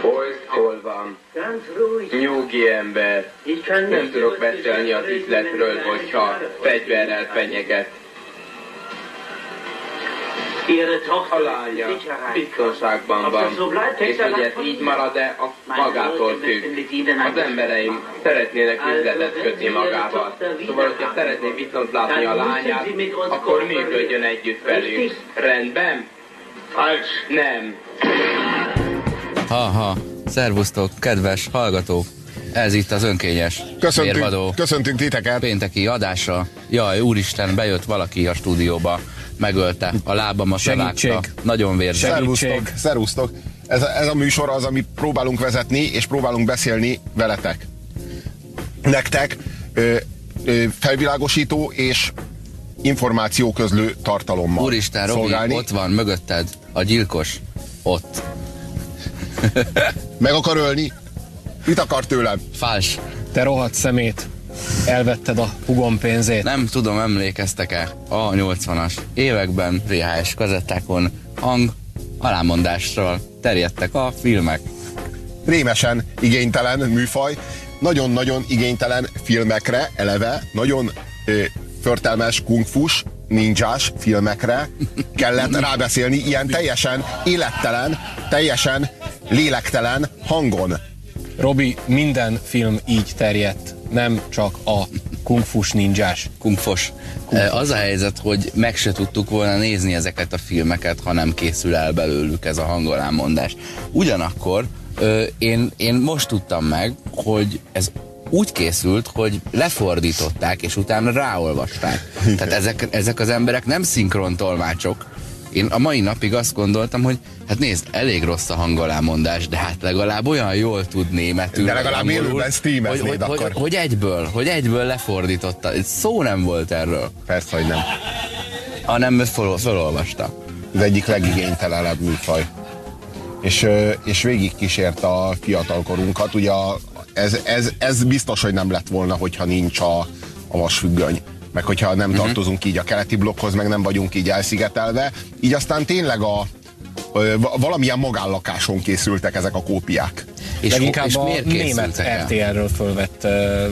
Hol, hol van? Nyugi ember. Nem tudok beszélni az Sicherheit üzletről, hogyha fegyverrel fenyeget. A lánya biztonságban van, és hogy ez így marad-e, az Meine magától függ. Az embereim szeretnének üzletet kötni magával. Szóval, hogyha szeretné viszont látni a lányát, akkor működjön együtt velük. Rendben? Falsch. Nem. Ha-ha, szervusztok, kedves hallgatók! Ez itt az önkényes Köszöntünk, mérvadó köszöntünk titeket. pénteki adása. Jaj, úristen, bejött valaki a stúdióba, megölte a lábamat, levágta. Nagyon vérzett. Szervusztok, szervusztok. Ez, ez a műsor az, amit próbálunk vezetni, és próbálunk beszélni veletek. Nektek ö, ö, felvilágosító és információközlő tartalommal Úristen, Robi, szolgálni. ott van mögötted a gyilkos. Ott. Meg akar ölni? Mit akar tőlem? Fals. Te rohadt szemét. Elvetted a hugom pénzét. Nem tudom, emlékeztek-e a 80-as években VHS kazettákon hang alámondásról terjedtek a filmek. Rémesen igénytelen műfaj, nagyon-nagyon igénytelen filmekre eleve, nagyon ö, förtelmes kungfus, ninjás filmekre kellett rábeszélni ilyen teljesen élettelen, teljesen lélektelen hangon. Robi, minden film így terjedt, nem csak a kungfus ninjás. Kungfos. Eh, Az a helyzet, hogy meg se tudtuk volna nézni ezeket a filmeket, ha nem készül el belőlük ez a hangolámondás. Ugyanakkor én, én most tudtam meg, hogy ez úgy készült, hogy lefordították, és utána ráolvasták. Tehát ezek, ezek az emberek nem szinkron tolmácsok. Én a mai napig azt gondoltam, hogy hát nézd, elég rossz a hangolámondás, de hát legalább olyan jól tud németül. De legalább élőben streameznéd hogy, hogy, akkor. hogy, hogy egyből, hogy egyből lefordította. Szó nem volt erről, Persze, hogy nem. hanem föl, fölolvasta. Az egyik legigénytelenebb műfaj. És, és végig kísért a fiatalkorunkat. Ugye a, ez, ez, ez biztos, hogy nem lett volna, hogyha nincs a, a vasfüggöny. Meg hogyha nem uh-huh. tartozunk így a keleti blokkhoz, meg nem vagyunk így elszigetelve. Így aztán tényleg a, valamilyen magánlakáson készültek ezek a kópiák. És, Leginkább és a miért német? RTL-ről fölvett uh,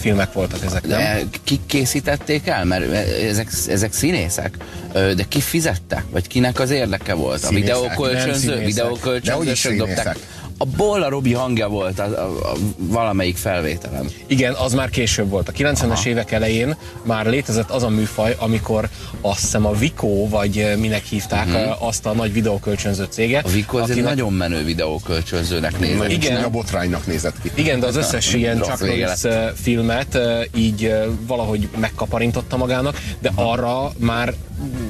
filmek voltak ezek, nem? De kik készítették el? Mert ezek, ezek színészek. De ki fizette? Vagy kinek az érdeke volt? A Színészek, nem videókölcsönző? Videókölcsönzősök dobták. A Bolla Robi hangja volt a, a, a valamelyik felvételem. Igen, az már később volt. A 90-es Aha. évek elején már létezett az a műfaj, amikor azt hiszem a Vico, vagy eh, minek hívták uh-huh. azt a nagy videókölcsönző céget. A Vico az egy akinek- nagyon menő videókölcsönzőnek nézett. Igen. csúnya botránynak nézett ki. Igen, de az összes ilyen Chuck Norris eh, filmet így valahogy megkaparintotta magának, de arra már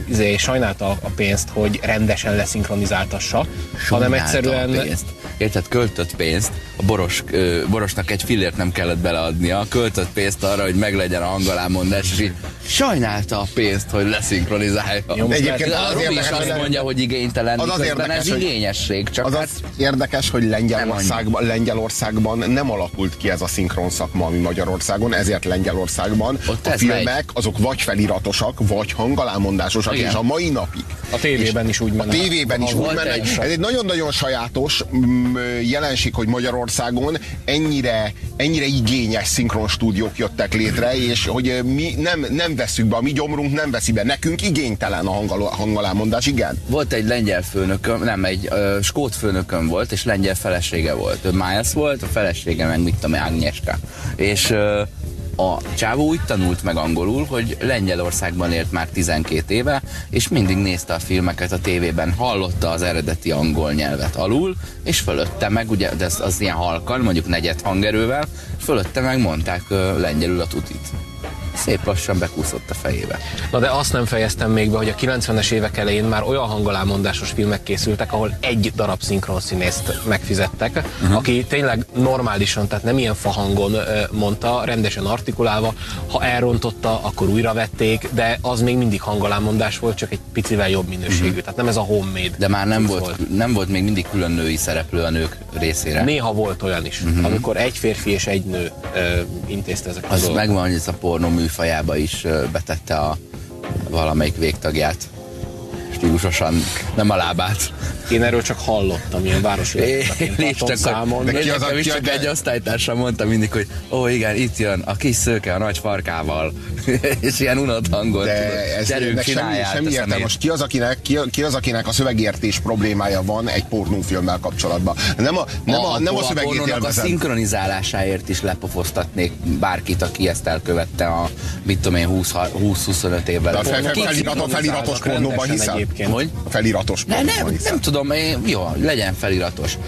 izé, sajnálta a pénzt, hogy rendesen leszinkronizáltassa, hanem Sajnálta egyszerűen a pénzt. Érted, költött pénzt, a boros, ö, borosnak egy fillért nem kellett beleadnia, költött pénzt arra, hogy meglegyen a hangolámondás, és így sajnálta a pénzt, hogy leszinkronizálja. Jó, Egyébként az a Robi is azt mondja, hogy igénytelen, Az az érdekes, ez hogy- igényesség, csak Az hát az érdekes, hogy Lengyelországban, Lengyelországban nem alakult ki ez a szinkron szakma, ami Magyarországon, ezért Lengyelországban Ott a filmek megy. azok vagy feliratosak, vagy hangalámondásosak, Igen. és a mai napig. a tévében is úgy A menne. tévében is úgy volt mennek. egy- Ez egy nagyon-nagyon sajátos mm, jelenség, hogy Magyarországon ennyire, ennyire igényes szinkron stúdiók jöttek létre, és hogy mi nem, nem veszük be, a mi gyomrunk nem veszi be. Nekünk igénytelen a hangal- hangalámondás, igen. volt egy lengyel főnököm, nem, egy ö, skót főnököm volt, és lengyel felesége volt. Ő Miles volt, a felesége meg mit tudom, Agnieszka. És ö, a csávó úgy tanult meg angolul, hogy Lengyelországban élt már 12 éve, és mindig nézte a filmeket a tévében, hallotta az eredeti angol nyelvet alul, és fölötte meg, ugye, de az, az ilyen halkan, mondjuk negyed hangerővel, fölötte meg mondták ö, lengyelül a tutit. Szép lassan bekúszott a fejébe. Na de azt nem fejeztem még be, hogy a 90-es évek elején már olyan hangolámondásos filmek készültek, ahol egy darab szinkronszínészt megfizettek, uh-huh. aki tényleg normálisan, tehát nem ilyen fahangon mondta, rendesen artikulálva, ha elrontotta, akkor újra vették, de az még mindig hangolámondás volt, csak egy picivel jobb minőségű, uh-huh. tehát nem ez a homemade. De már nem cucc volt, nem volt még mindig külön női szereplő a nők részére. Néha volt olyan is, uh-huh. amikor egy férfi és egy nő ö, intézte ezeket a Az dolgokat. megvan, hogy ez a pornó műfajába is betette a valamelyik végtagját. Stílusosan, nem a lábát. Én erről csak hallottam, ilyen városi számon. De ki az, nekem a- is ki a- csak egy osztálytársam mondta mindig, hogy ó igen, itt jön a kis szőke a nagy farkával. és ilyen unott hangon. De ez gyerünk, semmi, semmi a értelme. Most ki az, akinek, ki, ki az, akinek a szövegértés problémája van egy pornófilmmel kapcsolatban? Nem a, nem a, nem a szövegét pornónak a szinkronizálásáért is lepofoztatnék bárkit, aki ezt elkövette a, mit tudom én, 20 20-25 évvel. De a, a feliratos pornóban hiszel? Egyébként. Hogy? Feliratos Ne, nem, nem tudom, én, jó, legyen feliratos.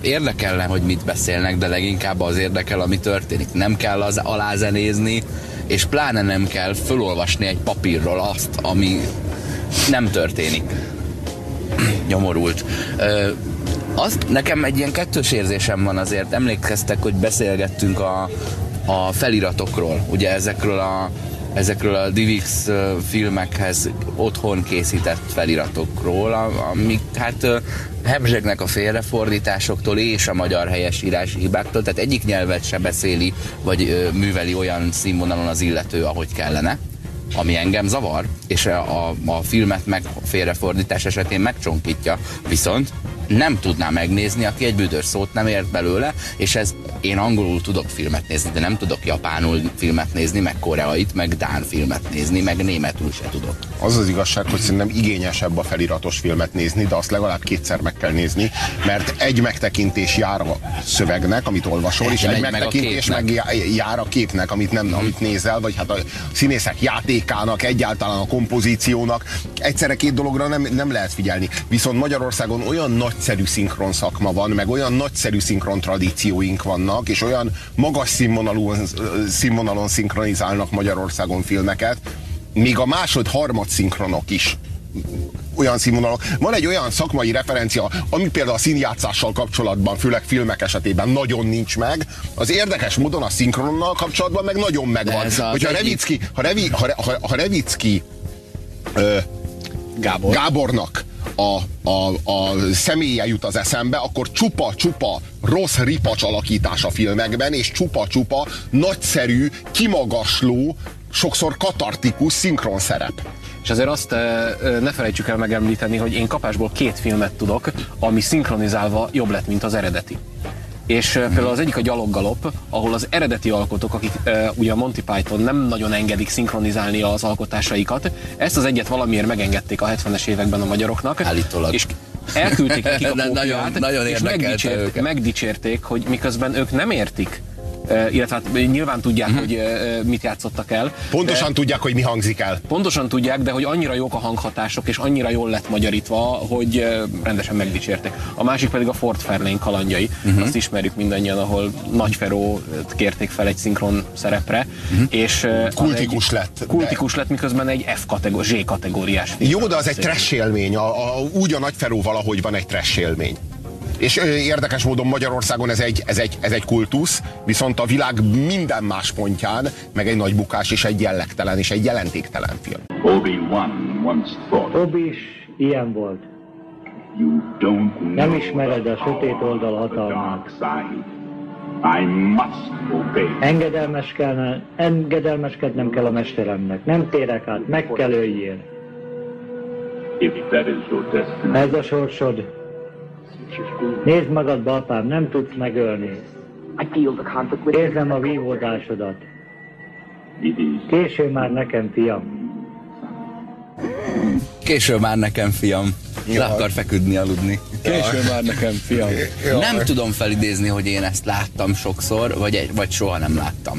Érdekelne, hogy mit beszélnek, de leginkább az érdekel, ami történik. Nem kell az alázenézni, és pláne nem kell fölolvasni egy papírról azt, ami nem történik. Nyomorult. Ö, az, nekem egy ilyen kettős érzésem van azért. Emlékeztek, hogy beszélgettünk a, a feliratokról, ugye ezekről a ezekről a DivX ö, filmekhez otthon készített feliratokról, amik hát ö, hebzsegnek a félrefordításoktól és a magyar helyesírási hibáktól, tehát egyik nyelvet se beszéli, vagy műveli olyan színvonalon az illető, ahogy kellene ami engem zavar, és a, a, a filmet meg félrefordítás esetén megcsonkítja, viszont nem tudná megnézni, aki egy büdös szót nem ért belőle, és ez én angolul tudok filmet nézni, de nem tudok japánul filmet nézni, meg koreait, meg dán filmet nézni, meg németül se tudok. Az az igazság, hogy szerintem igényesebb a feliratos filmet nézni, de azt legalább kétszer meg kell nézni, mert egy megtekintés jár a szövegnek, amit olvasol, és egy meg a megtekintés meg já- jár a képnek, amit, nem, amit nézel, vagy hát a színészek játékának, egyáltalán a kompozíciónak. Egyszerre két dologra nem, nem lehet figyelni. Viszont Magyarországon olyan nagyszerű szinkron szakma van, meg olyan nagyszerű szinkron tradícióink vannak, és olyan magas színvonalú, színvonalon szinkronizálnak Magyarországon filmeket, még a másod-harmad szinkronok is olyan színvonalak. Van egy olyan szakmai referencia, ami például a színjátszással kapcsolatban, főleg filmek esetében nagyon nincs meg. Az érdekes módon a szinkronnal kapcsolatban meg nagyon megvan. Hogyha Revicki, ha, Revi, ha, ha, ha Revicki ö, Gábor. Gábornak a, a, a személye jut az eszembe, akkor csupa-csupa rossz ripacs alakítás a filmekben, és csupa-csupa nagyszerű, kimagasló, sokszor katartikus szinkron szerep. És azért azt eh, eh, ne felejtsük el megemlíteni, hogy én kapásból két filmet tudok, ami szinkronizálva jobb lett, mint az eredeti. És például az egyik a Gyaloggalop, ahol az eredeti alkotók, akik eh, ugye a Monty Python nem nagyon engedik szinkronizálni az alkotásaikat, ezt az egyet valamiért megengedték a 70-es években a magyaroknak. Állítólag. És elküldték nekik a kópiát, nagyon- nagyon és megdicsért, őket. megdicsérték, hogy miközben ők nem értik, illetve hát nyilván tudják, Mhm. hogy mit játszottak el. Pontosan de- tudják, hogy mi hangzik el. Pontosan tudják, de hogy annyira jók a hanghatások, és annyira jól lett magyarítva, hogy rendesen megdicsérték. A másik pedig a Fort Fairlane kalandjai. Uh-huh. Azt ismerjük mindannyian, ahol Nagy Feró kérték fel egy szinkron szerepre, uh-huh. és Kultikus egy, lett, de- Kultikus lett, miközben egy F kategóri, Z kategóriás. Jó, de az egy trash élmény. A, a, úgy a nagyferóval, ahogy van egy trash élmény. És ö, érdekes módon Magyarországon ez egy, ez, egy, ez egy kultusz, viszont a világ minden más pontján meg egy nagy bukás és egy jellegtelen és egy jelentéktelen film. Obi-Wan once thought, Obi is ilyen volt. you don't Nem ismered a sötét oldal hatalmát. I must obey. Engedelmeskelne, engedelmeskednem kell a mesteremnek. Nem térek át, meg kell öljél. If that is your destiny, Ez a sorsod. Nézd magadba, apám, nem tudsz megölni. Érzem a vívódásodat. Késő már nekem, fiam. Késő már nekem, fiam. Le akar feküdni, aludni. Késő már nekem, fiam. Nem tudom felidézni, hogy én ezt láttam sokszor, vagy, egy, vagy soha nem láttam.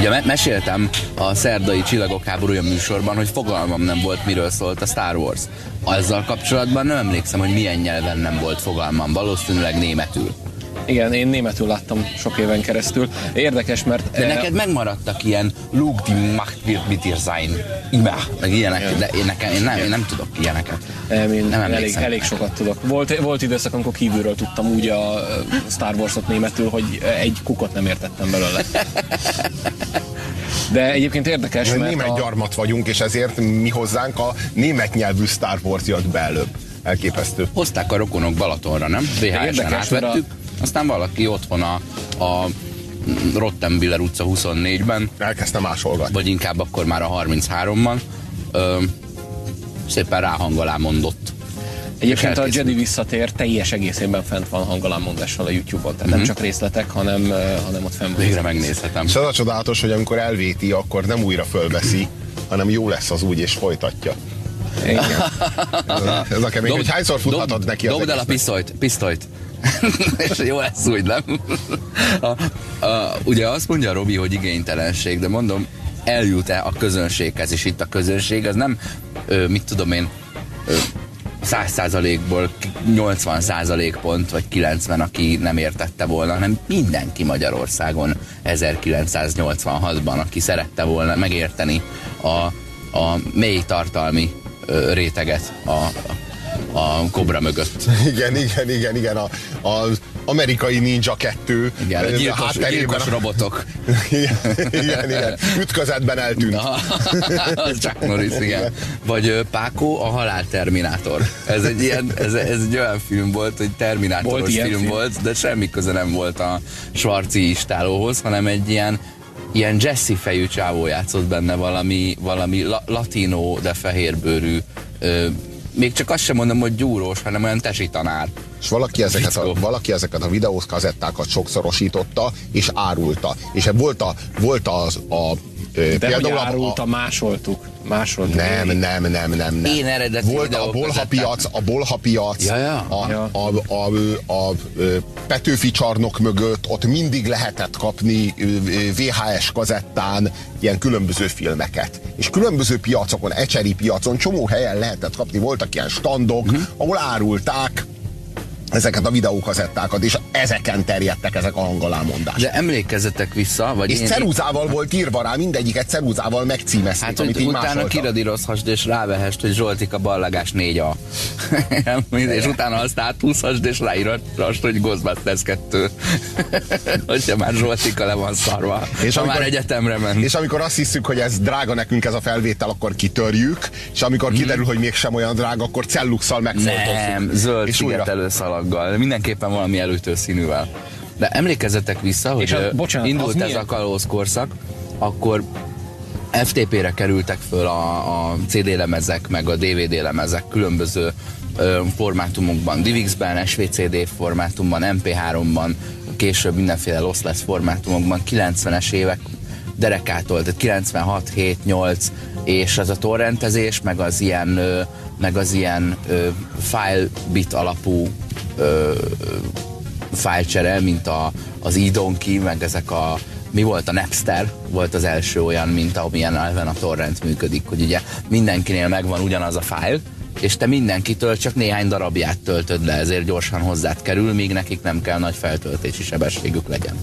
Ugye me- meséltem a szerdai Csillagok háborúja műsorban, hogy fogalmam nem volt, miről szólt a Star Wars. Azzal kapcsolatban nem emlékszem, hogy milyen nyelven nem volt fogalmam, valószínűleg németül. Igen, én németül láttam sok éven keresztül. Érdekes, mert... De eh, neked megmaradtak ilyen Luke die Macht wird mit dir sein. Ima, meg ilyenek, de én, nekem, én, nem, én nem tudok ilyeneket. Nem, én Nem elég, elég sokat tudok. Volt, volt időszak, amikor kívülről tudtam úgy a ö, Star Wars-ot németül, hogy egy kukot nem értettem belőle. De egyébként érdekes, mert Német a, gyarmat vagyunk, és ezért mi hozzánk a német nyelvű Star Wars jött be előbb. Elképesztő. Hozták a rokonok Balatonra, nem? VHS-en Érdekes, átvettük, aztán valaki otthon a, a Rottenbiller utca 24-ben, Elkezdtem másolgatni. vagy inkább akkor már a 33-ban, ö, szépen ráhang alá mondott. Egyébként a. Jedi visszatér teljes egészében fent van hangalámondással a YouTube-on, tehát nem csak részletek, hanem, hanem ott fenn van. Végre megnézhetem. És az a csodálatos, hogy amikor elvéti, akkor nem újra fölveszi, hanem jó lesz az úgy, és folytatja. Igen. Ez a, kemény, hogy hányszor futhatod dobd- neki az Dobd el a pisztolyt, pisztolyt. és jó lesz úgy, nem? A, a, ugye azt mondja Robi, hogy igénytelenség, de mondom, eljut-e a közönséghez, és itt a közönség az nem, ö, mit tudom én, ö, 100 százalékból 80 százalék pont, vagy 90, aki nem értette volna, hanem mindenki Magyarországon 1986-ban, aki szerette volna megérteni a, a mély tartalmi réteget a, a kobra mögött. Igen, igen, igen, igen. A, az amerikai Ninja 2 Igen, a gyilkos, hátterében- gyilkos robotok. igen, igen, igen. Ütközetben eltűnt. Na, az Chuck Norris, igen. Vagy Pákó, a halál Terminátor. Ez egy, ilyen, ez, ez egy olyan film volt, hogy Terminátoros Volt film, film? volt, de semmi köze nem volt a Schwarzi istálóhoz, hanem egy ilyen ilyen Jesse fejű csávó játszott benne valami, valami la, latino, de fehérbőrű ö, még csak azt sem mondom, hogy gyúrós, hanem olyan tesi tanár. És valaki ezeket, a, valaki ezeket a videós kazettákat sokszorosította, és árulta. És volt, a, volt az a... De hogy a- árulta, másoltuk. Másoltuk. Nem, nem, nem, nem, nem. Én eredeti Volt a bolha piac, a bolha piac, Ja, ja. A, Ja. a, a, a, a, ö, Petőfi csarnok mögött, ott mindig lehetett kapni VHS kazettán ilyen különböző filmeket. És különböző piacokon, ecseri piacon, csomó helyen lehetett kapni, voltak ilyen standok, Mhm. ahol árulták ezeket a videókazettákat, és ezeken terjedtek ezek a hangalámondások. De emlékezzetek vissza, vagy És én, ceruzával volt írva rá, mindegyiket ceruzával megcímezték, Hát, amit utána másoltak. kiradírozhast és rávehest, hogy Zsoltika ballagás 4A. és utána azt áthúzhast és ráírhast, hogy Ghostbusters 2. Hogyha már Zsoltika le van szarva. És amikor- már egyetemre ment. És amikor azt hiszük, hogy ez drága nekünk ez a felvétel, akkor kitörjük, és amikor kiderül, hogy mégsem olyan drága, akkor celluxal megfoltozzuk. Nem, zöld és újra. Szalaggal. Mindenképpen valami előtő színűvel. De emlékezzetek vissza, hogy És a- bocsánat, indult ez a kalózkorszak, akkor FTP-re kerültek föl a, a CD lemezek, meg a DVD lemezek különböző ö, formátumokban, DivX-ben, SVCD formátumban, MP3-ban, később mindenféle lossless formátumokban, 90-es évek derekától, tehát 96, 7, 8, és az a torrentezés, meg az ilyen, ö, meg az ilyen ö, file bit alapú ö, fájlcsere, mint a, az eDonkey, meg ezek a mi volt a Napster, volt az első olyan, mint amilyen elven a torrent működik, hogy ugye mindenkinél megvan ugyanaz a fájl, és te mindenkitől csak néhány darabját töltöd le, ezért gyorsan hozzád kerül, míg nekik nem kell nagy feltöltési sebességük legyen.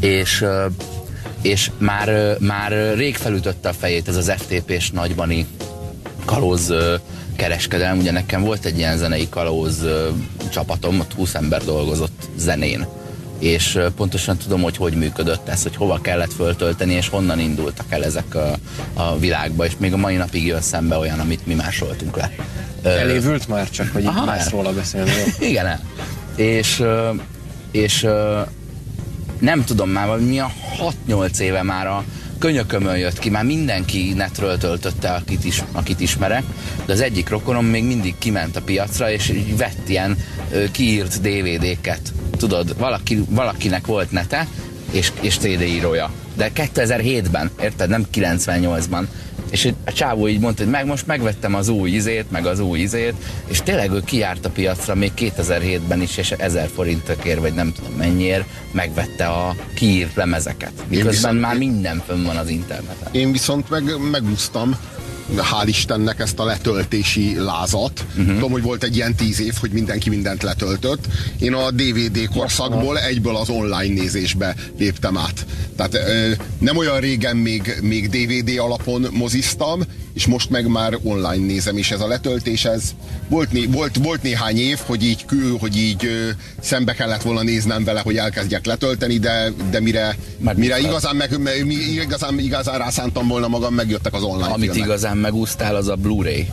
És, és már, már rég felütötte a fejét ez az FTP-s nagybani kalóz kereskedelem. Ugye nekem volt egy ilyen zenei kalóz csapatom, ott 20 ember dolgozott zenén. És pontosan tudom, hogy hogy működött ez, hogy hova kellett föltölteni, és honnan indultak el ezek a, a világba, és még a mai napig jön szembe olyan, amit mi másoltunk le. Elévült már csak, hogy itt Aha, más el. róla beszélni. igen, el. És, és nem tudom már, mi a 6-8 éve már a könyökömön jött ki, már mindenki netről töltötte, akit, is, akit ismerek, de az egyik rokonom még mindig kiment a piacra, és így vett ilyen ö, kiírt DVD-ket. Tudod, valaki, valakinek volt nete, és, és CD írója. De 2007-ben, érted? Nem 98-ban. És a csávó így mondta, hogy meg most megvettem az új izét, meg az új izét, és tényleg ő kijárt a piacra még 2007-ben is, és 1000 forintokért, vagy nem tudom mennyiért, megvette a kiírt lemezeket. Miközben viszont- már minden fönn van az interneten. Én viszont meg, megúsztam, hál' Istennek ezt a letöltési lázat. Uh-huh. Tudom, hogy volt egy ilyen tíz év, hogy mindenki mindent letöltött. Én a DVD korszakból egyből az online nézésbe léptem át. Tehát ö, nem olyan régen még, még DVD alapon moziztam, és most meg már online nézem, és ez a letöltés, ez volt, né, volt, volt néhány év, hogy így, kül, hogy így ö, szembe kellett volna néznem vele, hogy elkezdjek letölteni, de, de mire, Megúsztad. mire igazán, meg, me- mi- igazán, igazán rászántam volna magam, megjöttek az online Amit filmek. igazán megúsztál, az a Blu-ray.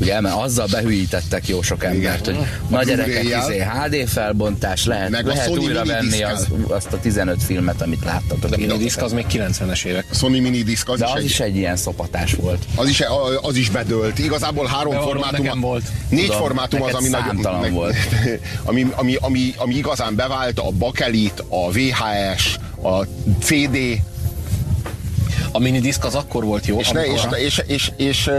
Ugye, mert azzal behűítettek jó sok embert, hogy nagy gyerekek, izé, HD felbontás, lehet, Meg a lehet újra venni az, azt a 15 filmet, amit láttatok. De Én minidisk az még 90-es évek. A Sony mini disk az, De is az egy, is egy ilyen szopatás volt. az, is, az is bedőlt. Igazából három Bevallom, formátum. nekem volt. Négy Tudom, formátum az, ami nagyon meg- volt. ami, ami, ami, ami, igazán bevált, a bakelit, a VHS, a CD, A minidisk az akkor volt jó, és, ne, és, amikor- és, és, és,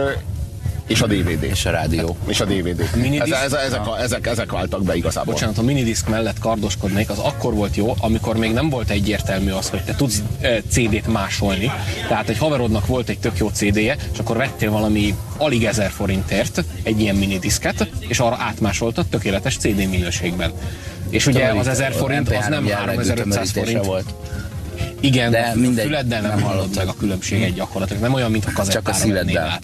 és a DVD. És a rádió. És a DVD. Minidisk? Ez, ez, ezek, a, ezek, ezek váltak be igazából. Bocsánat, a minidisk mellett kardoskodnék, az akkor volt jó, amikor még nem volt egyértelmű az, hogy te tudsz CD-t másolni. Tehát egy haverodnak volt egy tök jó CD-je, és akkor vettél valami alig ezer forintért egy ilyen minidisket, és arra átmásoltad tökéletes CD minőségben. És ugye az 1000 forint az nem MP3 jellegű 3500 tömörítése forint. volt. Igen, De de mindegy, füleddel nem, nem meg a különbséget gyakorlatilag. Nem olyan, mint a kazettára Csak a szíveddel. át.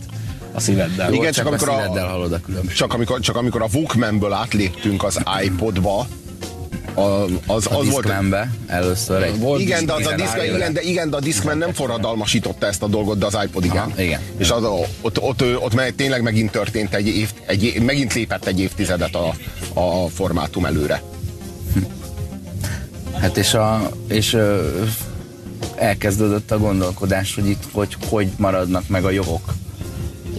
A szíveddel. Igen, csak csak, amikor a szíveddel hallod a különbséget. Csak amikor, csak amikor a Walkmanből átléptünk az iPodba, a, az, A az volt... Először egy... Volt Igen, de, az a rájövő. igen, de, igen, de a Discman nem forradalmasította ezt a dolgot, de az iPod igen. Aha, igen. És az, ott, ott, ott, ott meg, tényleg megint történt egy, év, egy megint lépett egy évtizedet a, a formátum előre. Hát és, a, és elkezdődött a gondolkodás, hogy itt hogy, hogy maradnak meg a jogok.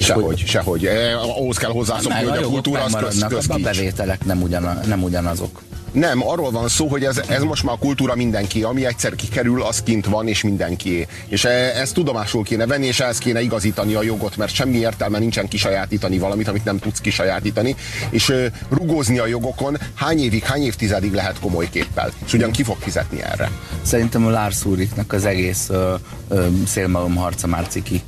Sehogy, sehogy. Eh, ahhoz kell hozzászokni, hogy a kultúra az köz, megmaradnak, a bevételek nem, ugyana, nem ugyanazok. Nem, arról van szó, hogy ez, ez most már a kultúra mindenki, ami egyszer kikerül, az kint van, és mindenkié. És e- ezt tudomásul kéne venni, és ehhez kéne igazítani a jogot, mert semmi értelme nincsen kisajátítani valamit, amit nem tudsz kisajátítani, és rugózni a jogokon hány évig, hány évtizedig lehet komoly képpel. És ugyan ki fog fizetni erre? Szerintem a Lars Ulrichnak az egész ö, ö, szélmalom harca már ciki.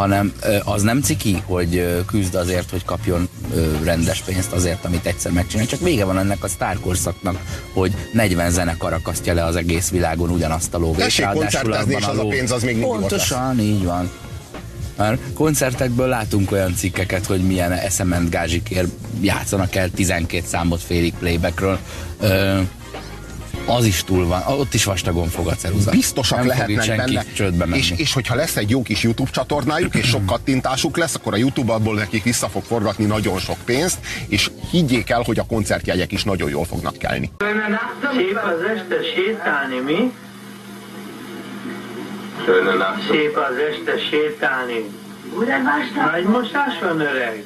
Hanem az nem ciki, hogy küzd azért, hogy kapjon rendes pénzt azért, amit egyszer megcsinál. Csak vége van ennek a sztárkorszaknak, hogy 40 zenekar akasztja le az egész világon ugyanazt a lóvét. Tessék koncertezni, és az a pénz az még mindig Pontosan, így van. Már koncertekből látunk olyan cikkeket, hogy milyen eszement gázsikért játszanak el 12 számot félig playbackről. Ö, az is túl van, ott is vastagon fog a ceruza. Biztosak Nem lehetnek senki benne. csődbe menni. És, és hogyha lesz egy jó kis YouTube csatornájuk, és sok kattintásuk lesz, akkor a YouTube abból nekik vissza fog forgatni nagyon sok pénzt, és higgyék el, hogy a koncertjegyek is nagyon jól fognak kelni. Szép az este sétálni, mi? Szép az este sétálni. Nagy mosás van, öreg?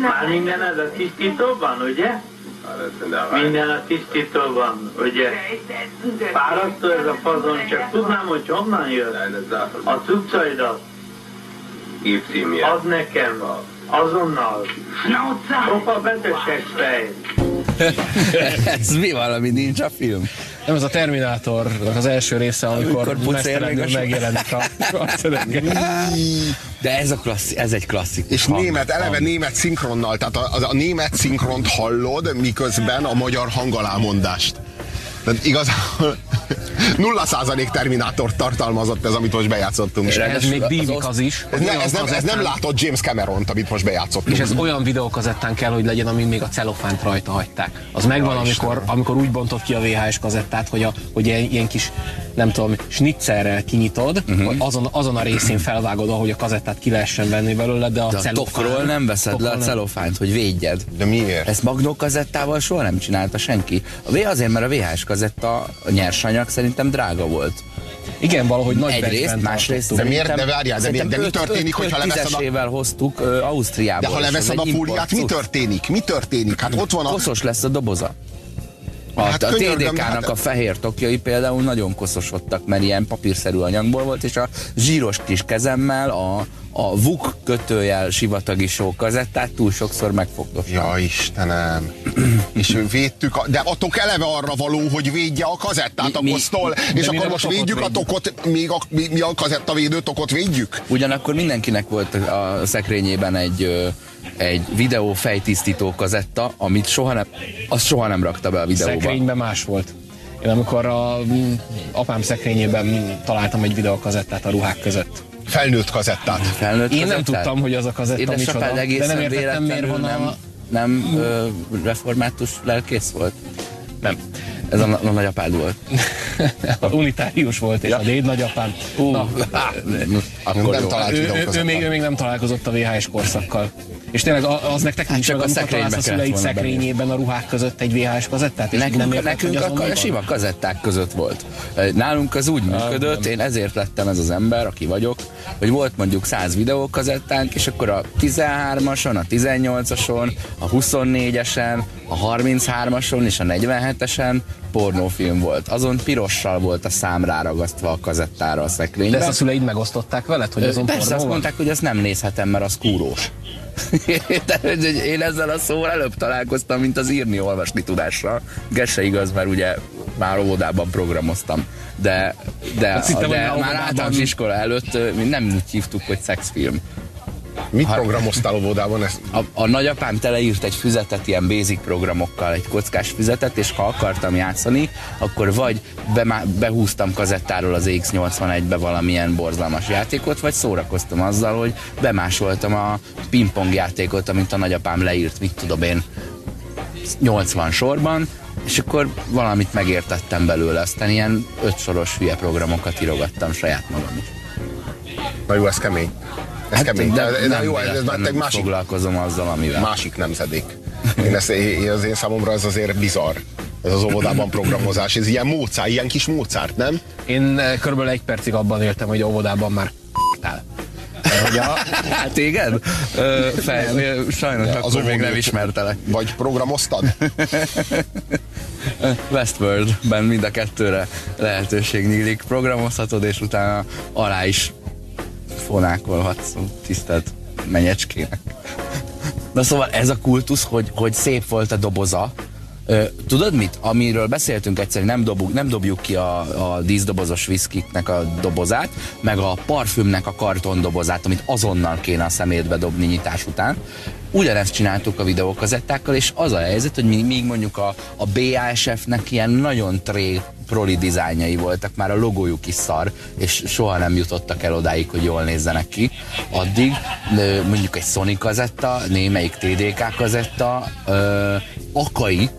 Már minden ez a tisztítóban, ugye? Minden a tisztítóban, ugye? Fárasztó ez a fazon, csak tudnám, hogy honnan jön. A cuccaidat, add nekem, azonnal. Opa betesek fej. Ez mi valami nincs a film? Nem, ez a Terminátornak az első része, amikor, Amikor mesztelenül megjelenik a. De ez, a klasszi, ez egy klasszikus És hang. német, eleve hang. német szinkronnal, tehát a, a, a német szinkront hallod, miközben a magyar hangalámondást. Tehát igazából nulla százalék Terminátor tartalmazott ez, amit most bejátszottunk. És ehhez még az dívik az is. Ez, ne, ez, nem, ez nem látott James Cameron-t, amit most bejátszottunk. És ez olyan videókazettán kell, hogy legyen, amin még a celofánt rajta hagyták. Az megvan, amikor, amikor úgy bontott ki a VHS kazettát, hogy, a, hogy ilyen, ilyen kis, nem tudom, snitzerrel kinyitod, uh-huh. azon, azon a részén felvágod, ahogy a kazettát ki lehessen venni belőle, de a, De a celofán... tokról nem veszed le a tokról nem. celofánt, hogy védjed. De miért? Ezt magnókazettával soha nem csinálta senki. A V azért, mert a VHS kazetta a nyersanyag szerintem drága volt. Igen, valahogy nagy Egyrészt, másrészt De miért? De várjál, de de mi történik, öt- hogyha leveszed a- tízesével hoztuk uh, Ausztriából. De ha leveszed a import mi történik? Mi történik? Hát ott van a... Koszos lesz a doboza. A, Hát a TDK-nak hát- a fehér tokjai például nagyon koszosodtak, mert ilyen papírszerű anyagból volt, és a zsíros kis kezemmel a, a VUK kötőjel sivatagi só kazettát túl sokszor megfogdostam. Ja, Istenem. És védtük, a, de a tok eleve arra való, hogy védje a kazettát a Mi- mi- kosztól, és akkor most a tokot védjük a tokot, még a, mi, mi a kazettavédő tokot védjük? Ugyanakkor mindenkinek volt a szekrényében egy, egy videó fejtisztító kazetta, amit soha nem, azt soha nem rakta be a videóba. Szekrényben más volt. Én amikor a mm, apám szekrényében találtam egy videókazettát a ruhák között. Felnőtt kazettát. Felnőtt Én nem kazettát? tudtam, hogy az a kazetta micsoda, Édesapád de egészen nem értettem, miért van a... nem, nem ö, református lelkész volt? Nem. Ez a, a nagyapád volt. a unitárius volt, és Ja. a déd nagyapám. Na, akkor nem jó. Ő, ő, ő, még, ő még nem találkozott a VHS korszakkal. És tényleg az nektek nincs csak meg, a amikor szekrénybe találsz a szüleid szekrényében a ruhák között egy VHS kazettát, és Nekünk, nem érted, nekünk a, a sima kazetták között volt. Nálunk az úgy működött, én ezért lettem ez az ember, aki vagyok, hogy volt mondjuk 100 videókazettánk, és akkor a 13-ason, a 18-ason, a 24-esen, a 33-ason és a 47-esen pornófilm volt. Azon pirossal volt a szám ráragasztva a kazettára a De szekrénybe. ezt a szüleid megosztották veled, hogy azon Persze azt van? mondták, hogy ezt nem nézhetem, mert az kúrós. Én ezzel a szóval előbb találkoztam, mint az írni-olvasni tudással. Ez se igaz, mert ugye már óvodában programoztam. De, de, Azt hittem, de már általános iskola előtt mi nem úgy hívtuk, hogy szexfilm. Mit programoztál óvodában? Ezt A, a nagyapám teleírt egy füzetet ilyen basic programokkal, egy kockás füzetet, és ha akartam játszani, akkor vagy be, behúztam kazettáról az X81-be valamilyen borzalmas játékot, vagy szórakoztam azzal, hogy bemásoltam a pingpong játékot, amit a nagyapám leírt, mit tudom én, 80 sorban, és akkor valamit megértettem belőle, aztán ilyen ötsoros hülye programokat írogattam saját magam is. Na jó, ez kemény. Ez kemény. Hát, de De, de nem jó, ez, már egy másik, foglalkozom azzal, amivel. másik nemzedék. Én ezt, én, az én számomra ez azért bizarr. Ez az óvodában programozás. Ez ilyen Mozart, ilyen kis Mozart, nem? Én eh, körülbelül egy percig abban éltem, hogy óvodában már k***tál. Hogy a, Hát téged? Ö, fej, ö, sajnos Az akkor még nem ismertelek. Vagy programoztad? Westworld-ben mind a kettőre lehetőség nyílik. Programozhatod, és utána alá is fonákolhatsz tisztelt menyecskének. Na szóval ez a kultusz, hogy, hogy szép volt a doboza, tudod mit? Amiről beszéltünk egyszer, nem, dobuk, nem dobjuk ki a, a díszdobozos viszkiknek a dobozát, meg a parfümnek a karton dobozát, amit azonnal kéne a szemétbe dobni nyitás után. Ugyanezt csináltuk a videókazettákkal, és az a helyzet, hogy míg mondjuk a, a BASF-nek ilyen nagyon tré proli dizájnjai voltak, már a logójuk is szar, és soha nem jutottak el odáig, hogy jól nézzenek ki. Addig mondjuk egy Sony kazetta, némelyik TDK kazetta, ö, Akai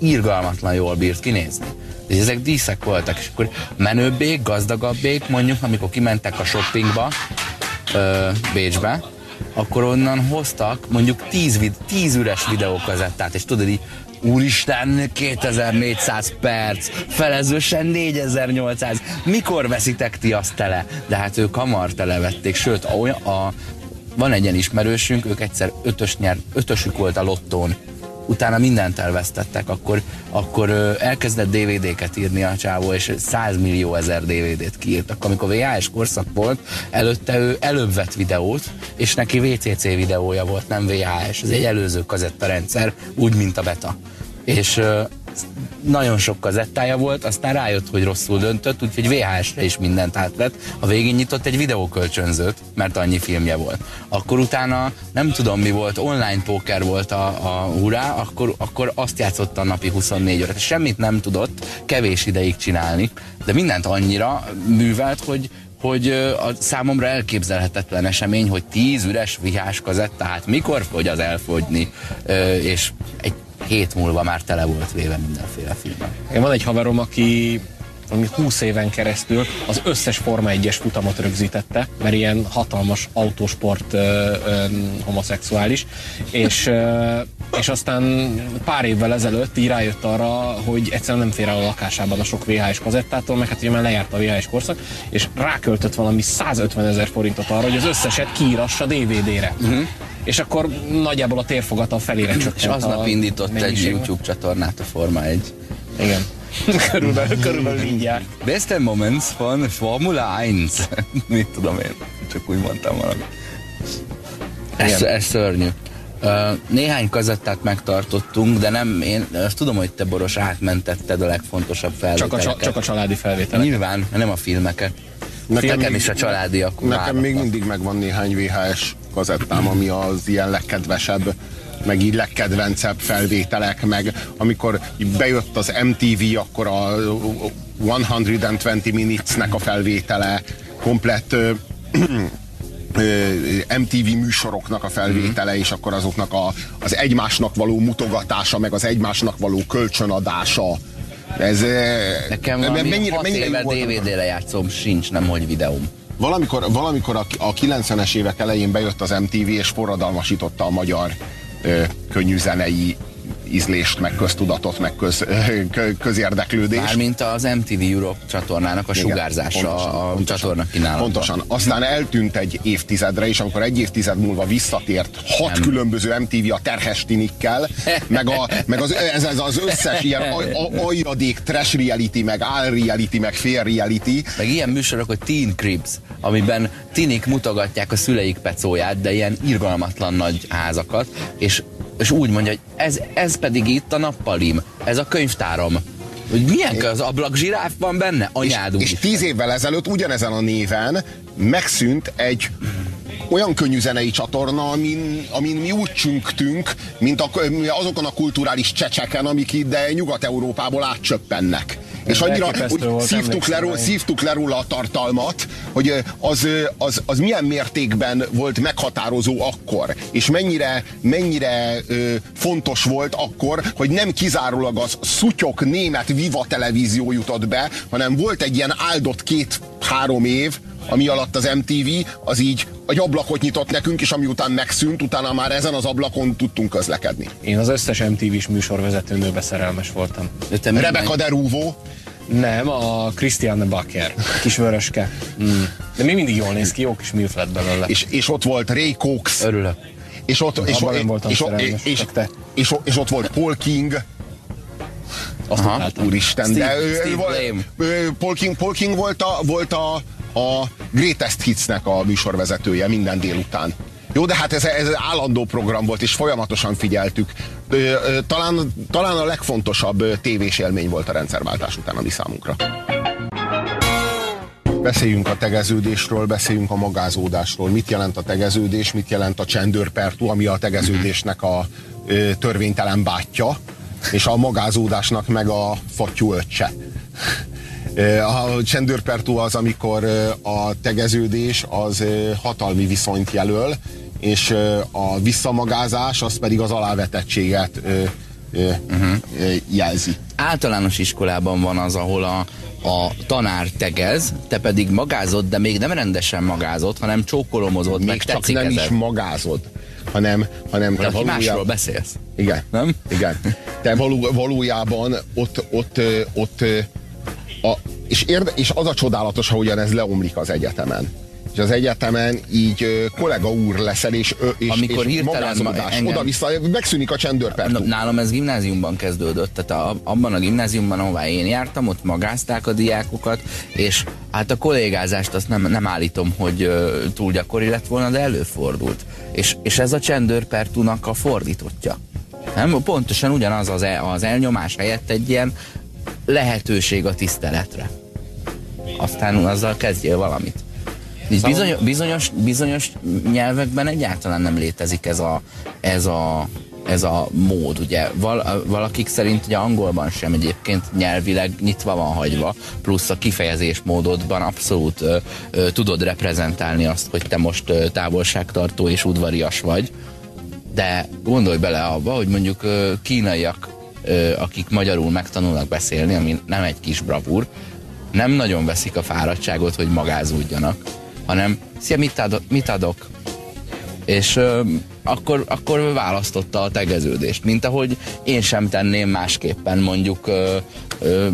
irgalmatlan jól bírt kinézni. És ezek díszek voltak, és akkor menőbbék, gazdagabbék, mondjuk, amikor kimentek a shoppingba, ö, Bécsbe, akkor onnan hoztak mondjuk 10, vid- 10 üres videókazettát, és tudod így, Úristen, 2400 perc, felezősen 4800, mikor veszitek ti azt tele? De hát ők hamar televették, sőt, a, a, van egy ilyen ismerősünk, ők egyszer ötös nyert, ötösük volt a lottón, utána mindent elvesztettek, akkor, akkor elkezdett DVD-ket írni a csávó, és 100 millió ezer DVD-t kiírtak. Amikor VHS korszak volt, előtte ő előbb vett videót, és neki VCC videója volt, nem VHS. Ez egy előző kazettarendszer, úgy, mint a beta. És nagyon sok kazettája volt, aztán rájött, hogy rosszul döntött, úgyhogy VHS-re is mindent átvett. A végén nyitott egy videókölcsönzőt, mert annyi filmje volt. Akkor utána nem tudom mi volt, online póker volt a, a hurrá, akkor, akkor azt játszotta a napi 24 órát. Semmit nem tudott kevés ideig csinálni, de mindent annyira művelt, hogy hogy a számomra elképzelhetetlen esemény, hogy tíz üres vihás kazetta, hát mikor fogy az elfogyni, és egy hét múlva már tele volt véve mindenféle filmmel. Én van egy haverom, aki ami 20 éven keresztül az összes Forma 1-es futamot rögzítette, mert ilyen hatalmas autósport ö, ö, homoszexuális, és, ö, és aztán pár évvel ezelőtt így rájött arra, hogy egyszerűen nem fér el a lakásában a sok VHS kazettától, meg hát ugye már lejárt a VHS korszak, és ráköltött valami 150 ezer forintot arra, hogy az összeset kiírassa DVD-re. Uh-huh. És akkor nagyjából a térfogata a felére csökkent. És aznap indított egy. YouTube csatornát a Forma 1. Igen. körülbelül, körülbelül így jár. Beste Moments von Formula 1. Mit tudom én, csak úgy mondtam valamit. Ez, ez szörnyű. Ö, Néhány kazettát megtartottunk, de nem, én azt tudom, hogy te Boros átmentetted a legfontosabb Csak a, felvételeket. csa- csak a családi felvételek. Nyilván, nem a filmeket. Nekem, nekem is a családiak Nekem várnak. még mindig megvan néhány VHS kazettám, ami az ilyen legkedvesebb meg így legkedvencebb felvételek, meg amikor bejött az MTV, akkor a 120 Minutes-nek a felvétele, komplett ö, ö, MTV műsoroknak a felvétele, és akkor azoknak a, az egymásnak való mutogatása, meg az egymásnak való kölcsönadása. Ez, Nekem mennyire- mennyire, hat mennyire éve játszom, sincs, nem hogy videóm. Valamikor, valamikor a, a 90-es évek elején bejött az MTV, és forradalmasította a magyar ö, könnyűzenei ízlést, meg köztudatot, meg köz, kö, közérdeklődést. Mármint az MTV Europe csatornának a sugárzása Igen, pontosan, a pontosan, csatorna kínálatban. Pontosan. Aztán eltűnt egy évtizedre, és amikor egy évtized múlva visszatért hat Nem. különböző MTV a terhes tinikkel, meg, a, meg az, ez, ez az összes ilyen ajadék trash reality, meg all reality, meg fél reality, Meg ilyen műsorok, hogy Teen Cribs, amiben tinik mutogatják a szüleik pecóját, de ilyen irgalmatlan nagy házakat, és, és úgy mondja, hogy ez, ez pedig itt a nappalim, ez a könyvtárom. Hogy milyen az ablak zsiráf van benne? és, Anyád és tíz évvel ezelőtt ugyanezen a néven megszűnt egy olyan könnyű zenei csatorna, amin, amin mi úgy csünktünk, mint a, azokon a kulturális csecseken, amik ide Nyugat-Európából átcsöppennek. És annyira úgy szívtuk, le, én. szívtuk le róla a tartalmat, hogy az, az, az milyen mértékben volt meghatározó akkor, és mennyire, mennyire ö, fontos volt akkor, hogy nem kizárólag az szutyok német Viva televízió jutott be, hanem volt egy ilyen áldott két-három év, ami alatt az MTV az így egy ablakot nyitott nekünk, és ami után megszűnt, utána már ezen az ablakon tudtunk közlekedni. Én az összes MTV-s műsorvezetőnőbe szerelmes voltam. Mi- Rebecca de Ruvo, Nem, a Christiane Bakker, kis vöröske. Mm. De még mindig jól néz ki, jó kis milf lett belőle. és, és ott volt Ray Cox, Örülök. és ott, és, és, voltam és, és, te. és, és ott volt Paul King, Azt Aha. utáltam. Úristen, Steve- de ő, Steve ő, ő, Paul King, Paul King volt, a, volt a, a Greatest Hitsnek a műsorvezetője minden délután. Jó, de hát ez, ez állandó program volt, és folyamatosan figyeltük. Talán, talán a legfontosabb tévés élmény volt a rendszerváltás után a mi számunkra. Beszéljünk a tegeződésről, beszéljünk a magázódásról. Mit jelent a tegeződés, mit jelent a csendőrpertú, ami a tegeződésnek a ö, törvénytelen bátyja, és a magázódásnak meg a fattyú öccse. A csendőrpertú az, amikor a tegeződés az hatalmi viszonyt jelöl, és a visszamagázás az pedig az alávetettséget ö, jelzi. Általános iskolában van az, ahol a, a tanár tegez, te pedig magázod, de még nem rendesen magázod, hanem csókolomozod, meg Még csak tetszik nem is ezed. magázod, hanem, hanem te Valaki másról valójában... beszélsz. Igen. Nem? Igen. Te való, valójában ott, ott, ott ö, a, és, érde, és az a csodálatos, ahogyan ez leomlik az egyetemen. És az egyetemen így kollega úr leszel, és, és, Amikor és hirtelen magázódás. ma- engem- Oda-vissza, megszűnik a csendőrpertú. Nálam ez gimnáziumban kezdődött, tehát a, abban a gimnáziumban, ahová én jártam, ott magázták a diákokat, és hát a kollégázást azt nem, nem állítom, hogy ö, túl gyakori lett volna, de előfordult. És, és ez a csendőrpertúnak a fordítottja. Nem? Pontosan ugyanaz az, el, az elnyomás helyett egy ilyen lehetőség a tiszteletre. Aztán azzal kezdjél valamit. És bizonyos, bizonyos, bizonyos nyelvekben egyáltalán nem létezik ez a, ez a, ez a mód, ugye. Val, valakik szerint ugye angolban sem egyébként nyelvileg nyitva van hagyva, plusz a kifejezés módodban abszolút ö, ö, tudod reprezentálni azt, hogy te most ö, távolságtartó és udvarias vagy, de gondolj bele abba, hogy mondjuk ö, kínaiak, akik magyarul megtanulnak beszélni, ami nem egy kis bravúr, nem nagyon veszik a fáradtságot, hogy magázódjanak, hanem szia, mit adok? Mit adok? És ö, akkor, akkor választotta a tegeződést, mint ahogy én sem tenném másképpen, mondjuk ö, ö,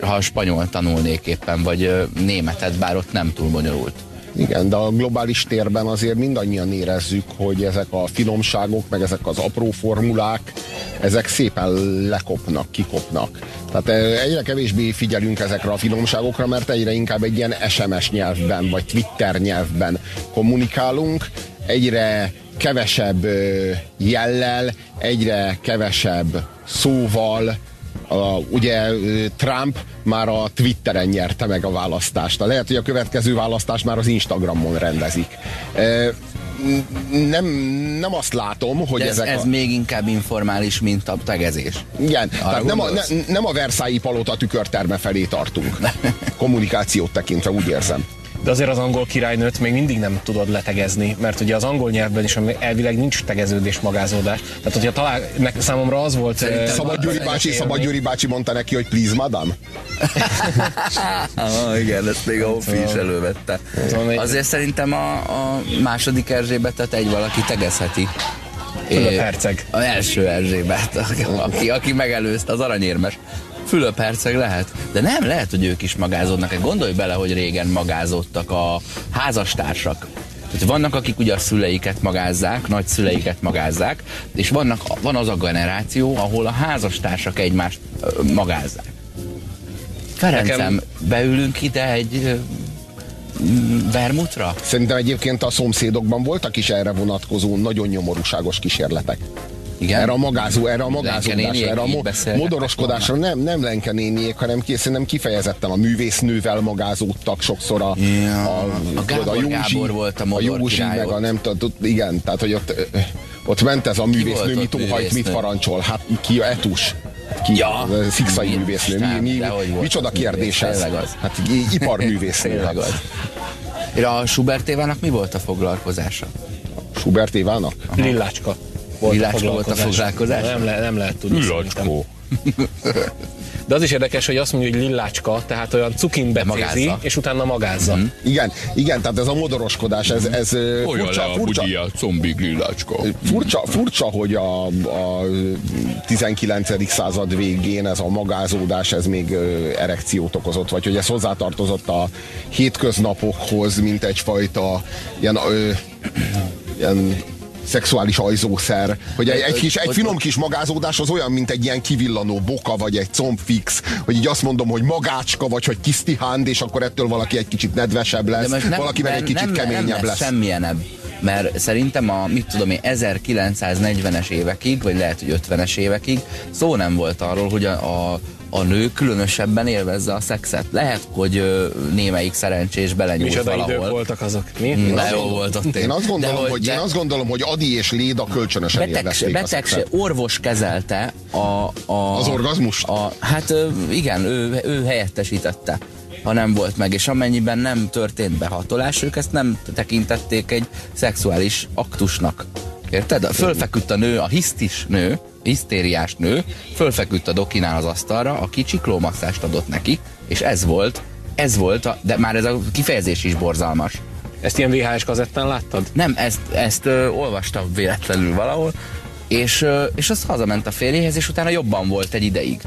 ha spanyol tanulnék éppen, vagy ö, németet, bár ott nem túl bonyolult. Igen, de a globális térben azért mindannyian érezzük, hogy ezek a finomságok, meg ezek az apró formulák, ezek szépen lekopnak, kikopnak. Tehát eh, egyre kevésbé figyelünk ezekre a finomságokra, mert egyre inkább egy ilyen SMS nyelvben, vagy Twitter nyelvben kommunikálunk, egyre kevesebb ö, jellel, egyre kevesebb szóval, a, ugye Trump már a Twitteren nyerte meg a választást. Lehet, hogy a következő választást már az Instagramon rendezik. Nem, nem azt látom, hogy De ez, ezek ez a... még inkább informális, mint a tegezés. Igen, tehát nem a, ne, nem a Versailles palota tükörterme felé tartunk. Kommunikációt tekintve, úgy érzem. De azért az angol királynőt még mindig nem tudod letegezni, mert ugye az angol nyelvben is elvileg nincs tegeződés, magázódás. Tehát, hogyha talál, nek, számomra az volt... eh, Szabad Gyuri bácsi, Szabad Gyuri bácsi mondta neki, hogy please, madam. Ah, igen, ezt még a Hoffi is elővette. Hogy- Azért szerintem a, a második Erzsébetet egy valaki tegezheti. Fülöp herceg. A első Erzsébet, aki, aki megelőzte az aranyérmes. Fülöp herceg lehet. De nem, lehet, hogy ők is magázódnak. Gondolj bele, hogy régen magázódtak a házastársak. Tehát vannak, akik ugye a szüleiket magázzák, nagyszüleiket magázzák, és vannak, van az a generáció, ahol a házastársak egymást magázzák. Ferencem, Nekem- beülünk ide egy vermutra? Szerintem egyébként a szomszédokban voltak is erre vonatkozó nagyon nyomorúságos kísérletek. Igen. Erre a magázó, erre a magázódásra, erre a mo- modoroskodásra nem, nem Lenke néniek, hanem kész, nem kifejezetten a művésznővel magázódtak sokszor a, Ja, a, a Gábor tudod, Gábor volt a a modor Józsi, király meg a nem tudom, igen, tehát hogy ott, ott ment ez a művésznő, mit óhajt, mit parancsol, hát ki a etus. Ki, Ja. a Szikszai Mi- művésznő. Mi, mi, volt micsoda kérdés ez? Hát iparművésznő. És a Schubert Évának mi volt a foglalkozása? Schubert Évának? Lillácska volt Lillácska volt a foglalkozás? Nem, le, nem lehet tudni. szerintem. De az is érdekes, hogy azt mondja, hogy lillácska, tehát olyan cukin becézi, és utána magázza. Mhm. Igen, igen, tehát ez a modoroskodás, ez, ez ö, furcsa, furcsa, combig lillácska. furcsa, furcsa, hogy a, a 19. század végén ez a magázódás, ez még erekciót okozott, vagy hogy ez hozzátartozott a hétköznapokhoz, mint egyfajta ilyen, ö, ilyen szexuális ajzószer, hogy egy, egy, kis, egy finom kis magázódás az olyan, mint egy ilyen kivillanó boka, vagy egy combfix, hogy így azt mondom, hogy magácska, vagy hogy kisztihánd, és akkor ettől valaki egy kicsit nedvesebb lesz, valaki meg egy kicsit nem, keményebb nem lesz. lesz. semmilyenebb. Mert szerintem a, mit tudom én, 1940-es évekig, vagy lehet, hogy 50-es évekig szó nem volt arról, hogy a, a, a nő különösebben élvezze a szexet. Lehet, hogy ö, némelyik szerencsés belenyúlt Micsoda idők valahol. voltak azok. Mi? Mm, De jó volt ott. Én azt gondolom, De hogy, én de- azt gondolom, hogy Adi és Léda kölcsönösen Beteg, élvezték a beteg, szexet. orvos kezelte a, a, Az orgazmust? A, hát ö, igen, ő, ő helyettesítette, ha nem volt meg, és amennyiben nem történt behatolás, ők ezt nem tekintették egy szexuális aktusnak. Érted? Fölfeküdt a nő, a hisztis nő, hisztériás nő, fölfeküdt a dokinál az asztalra, aki csiklómasszást adott neki, és ez volt, ez volt, a, de már ez a kifejezés is borzalmas. Ezt ilyen VHS kazettán láttad? Nem, ezt, ezt ö, olvastam véletlenül valahol, és, ö, és az hazament a férjéhez, és utána jobban volt egy ideig.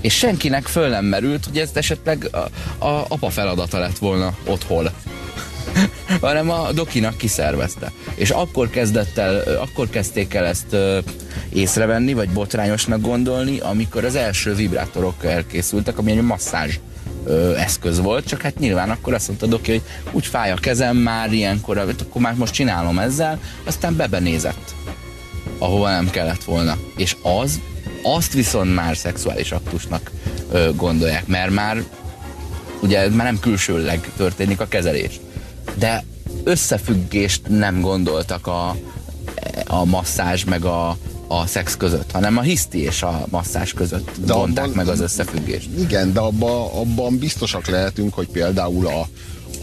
És senkinek föl nem merült, hogy ez esetleg a, a apa feladata lett volna otthon. Hanem a dokinak kiszervezte. És akkor kezdett el, akkor kezdték el ezt észrevenni, vagy botrányosnak gondolni, amikor az első vibrátorok elkészültek, ami egy masszázs eszköz volt, csak hát nyilván akkor azt mondta Doki, hogy úgy fáj a kezem már ilyenkor, akkor már most csinálom ezzel, aztán bebenézett, ahova nem kellett volna. És az, azt viszont már szexuális aktusnak gondolják, mert már ugye már nem külsőleg történik a kezelés. De összefüggést nem gondoltak a, a masszázs meg a, a szex között, hanem a hiszti és a masszázs között De vonták abban- meg az összefüggést. Igen, de abban, abban biztosak lehetünk, hogy például a,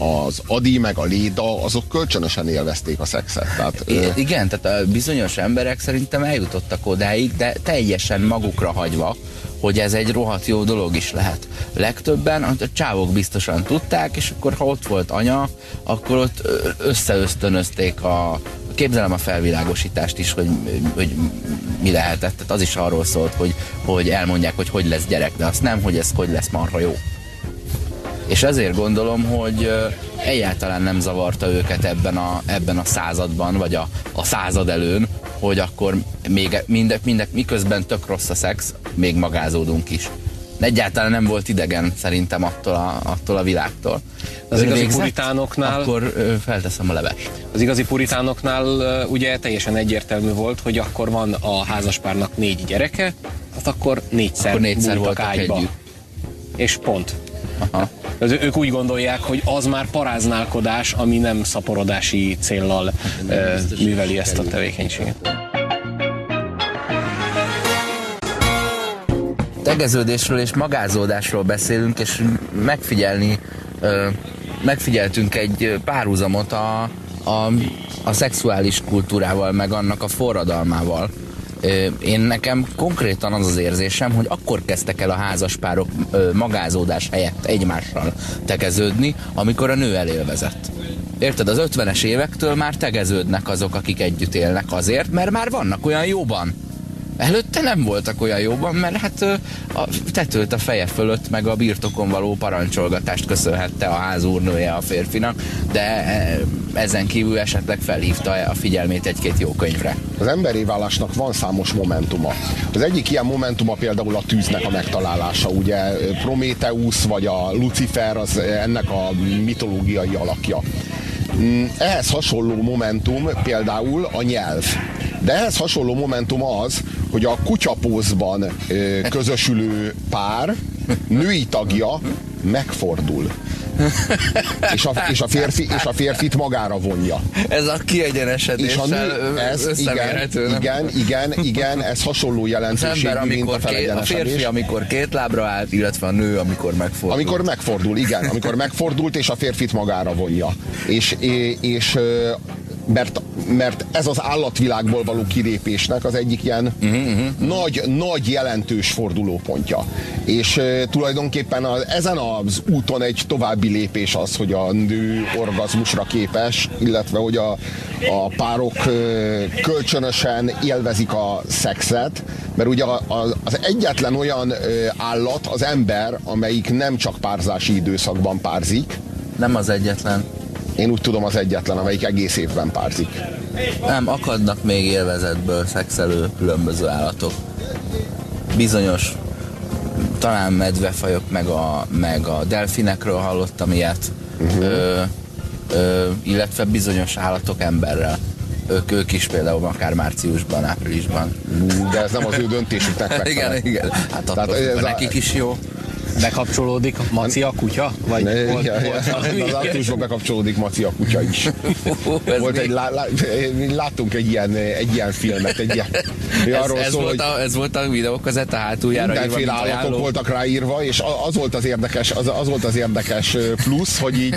az Adi meg a Léda, azok kölcsönösen élvezték a szexet. Tehát, ö, I- igen, tehát a bizonyos emberek szerintem eljutottak odáig, de teljesen magukra hagyva, hogy ez egy rohadt jó dolog is lehet. Legtöbben a csávok biztosan tudták, és akkor ha ott volt anya, akkor ott összeösztönözték a képzelem a felvilágosítást is, hogy, hogy mi lehetett. Tehát az is arról szólt, hogy, hogy elmondják, hogy hogy lesz gyerek, de azt nem, hogy ez hogy lesz marha jó. És ezért gondolom, hogy egyáltalán nem zavarta őket ebben a, ebben a században, vagy a, a század előn, hogy akkor még mindek, mindek, miközben tök rossz a szex, még magázódunk is. Egyáltalán nem volt idegen szerintem attól a, attól a világtól. Az igazi végzett? puritánoknál- Akkor felteszem a levest. Az igazi puritánoknál ugye teljesen egyértelmű volt, hogy akkor van a házaspárnak négy gyereke, hát akkor négyszer, Akkor négyszer bújtak voltak ágyba. együtt. És pont. Aha. Az, ők úgy gondolják, hogy az már paráználkodás, ami nem szaporodási céllal ö, műveli ezt a tevékenységet. tegeződésről és magázódásról beszélünk, és megfigyelni ö, megfigyeltünk egy párhuzamot a, a, a szexuális kultúrával, meg annak a forradalmával. Én nekem konkrétan az az érzésem, hogy akkor kezdtek el a házaspárok magázódás helyett egymással tegeződni, amikor a nő elélvezett. Érted, az 50-es évektől már tegeződnek azok, akik együtt élnek azért, mert már vannak olyan jóban. Előtte nem voltak olyan jóban, mert hát a tetőt a feje fölött, meg a birtokon való parancsolgatást köszönhette a házúrnője a férfinak, de e, ezen kívül esetleg felhívta a figyelmét egy-két jó könyvre. Az emberi válásnak van számos momentuma. Az egyik ilyen momentuma például a tűznek a megtalálása. Ugye Prométeusz vagy a Lucifer az ennek a mitológiai alakja. Mm, Ehhez hasonló momentum például a nyelv. De ehhez hasonló momentum az, hogy a kutyapózban közösülő pár női tagja megfordul. És a, és, a férfi, és a férfit magára vonja. Ez a És a kiegyenesedéssel nő, ez igen, igen, igen, igen, ez hasonló jelentőségű, ember, mint a amikor két, a felegyenesedés. férfi, amikor két lábra állt, illetve a nő, amikor megfordul. Amikor megfordul, igen, amikor megfordult, és a férfit magára vonja. És, és, és mert, mert ez az állatvilágból való kilépésnek az egyik ilyen uh-huh, nagy, nagy jelentős fordulópontja. És ö, tulajdonképpen az, ezen az úton egy további lépés az, hogy a nő orgazmusra képes, illetve hogy a, a párok ö, kölcsönösen élvezik a szexet, mert ugye a- a- az egyetlen olyan ö, állat az ember, amelyik nem csak párzási időszakban párzik, Nem az egyetlen. Én úgy tudom az egyetlen, amelyik egész évben párzik. Nem, akadnak még élvezetből szexelő különböző állatok. Bizonyos, talán medvefajok, meg a, meg a delfinekről hallottam ilyet, uh-huh. ö, ö, illetve bizonyos állatok emberrel. Ők, ők is például akár márciusban, áprilisban. De ez nem az ő döntésüknek megfelel. igen, igen. Hát Tehát attól ez függ, a- nekik is jó. Bekapcsolódik maci a kutya? Vagy Ne, volt, ja, volt ja, az áprilisban bekapcsolódik Maci a kutya is. Volt egy, lá, lá, láttunk egy ilyen, egy ilyen filmet, egy ilyen, ez, arról ez, szól, volt a, ez volt a videókazetta hátuljára írva, mindenféle mint állatok ajánló. voltak ráírva, és az volt az érdekes, az, az volt az érdekes plusz, hogy így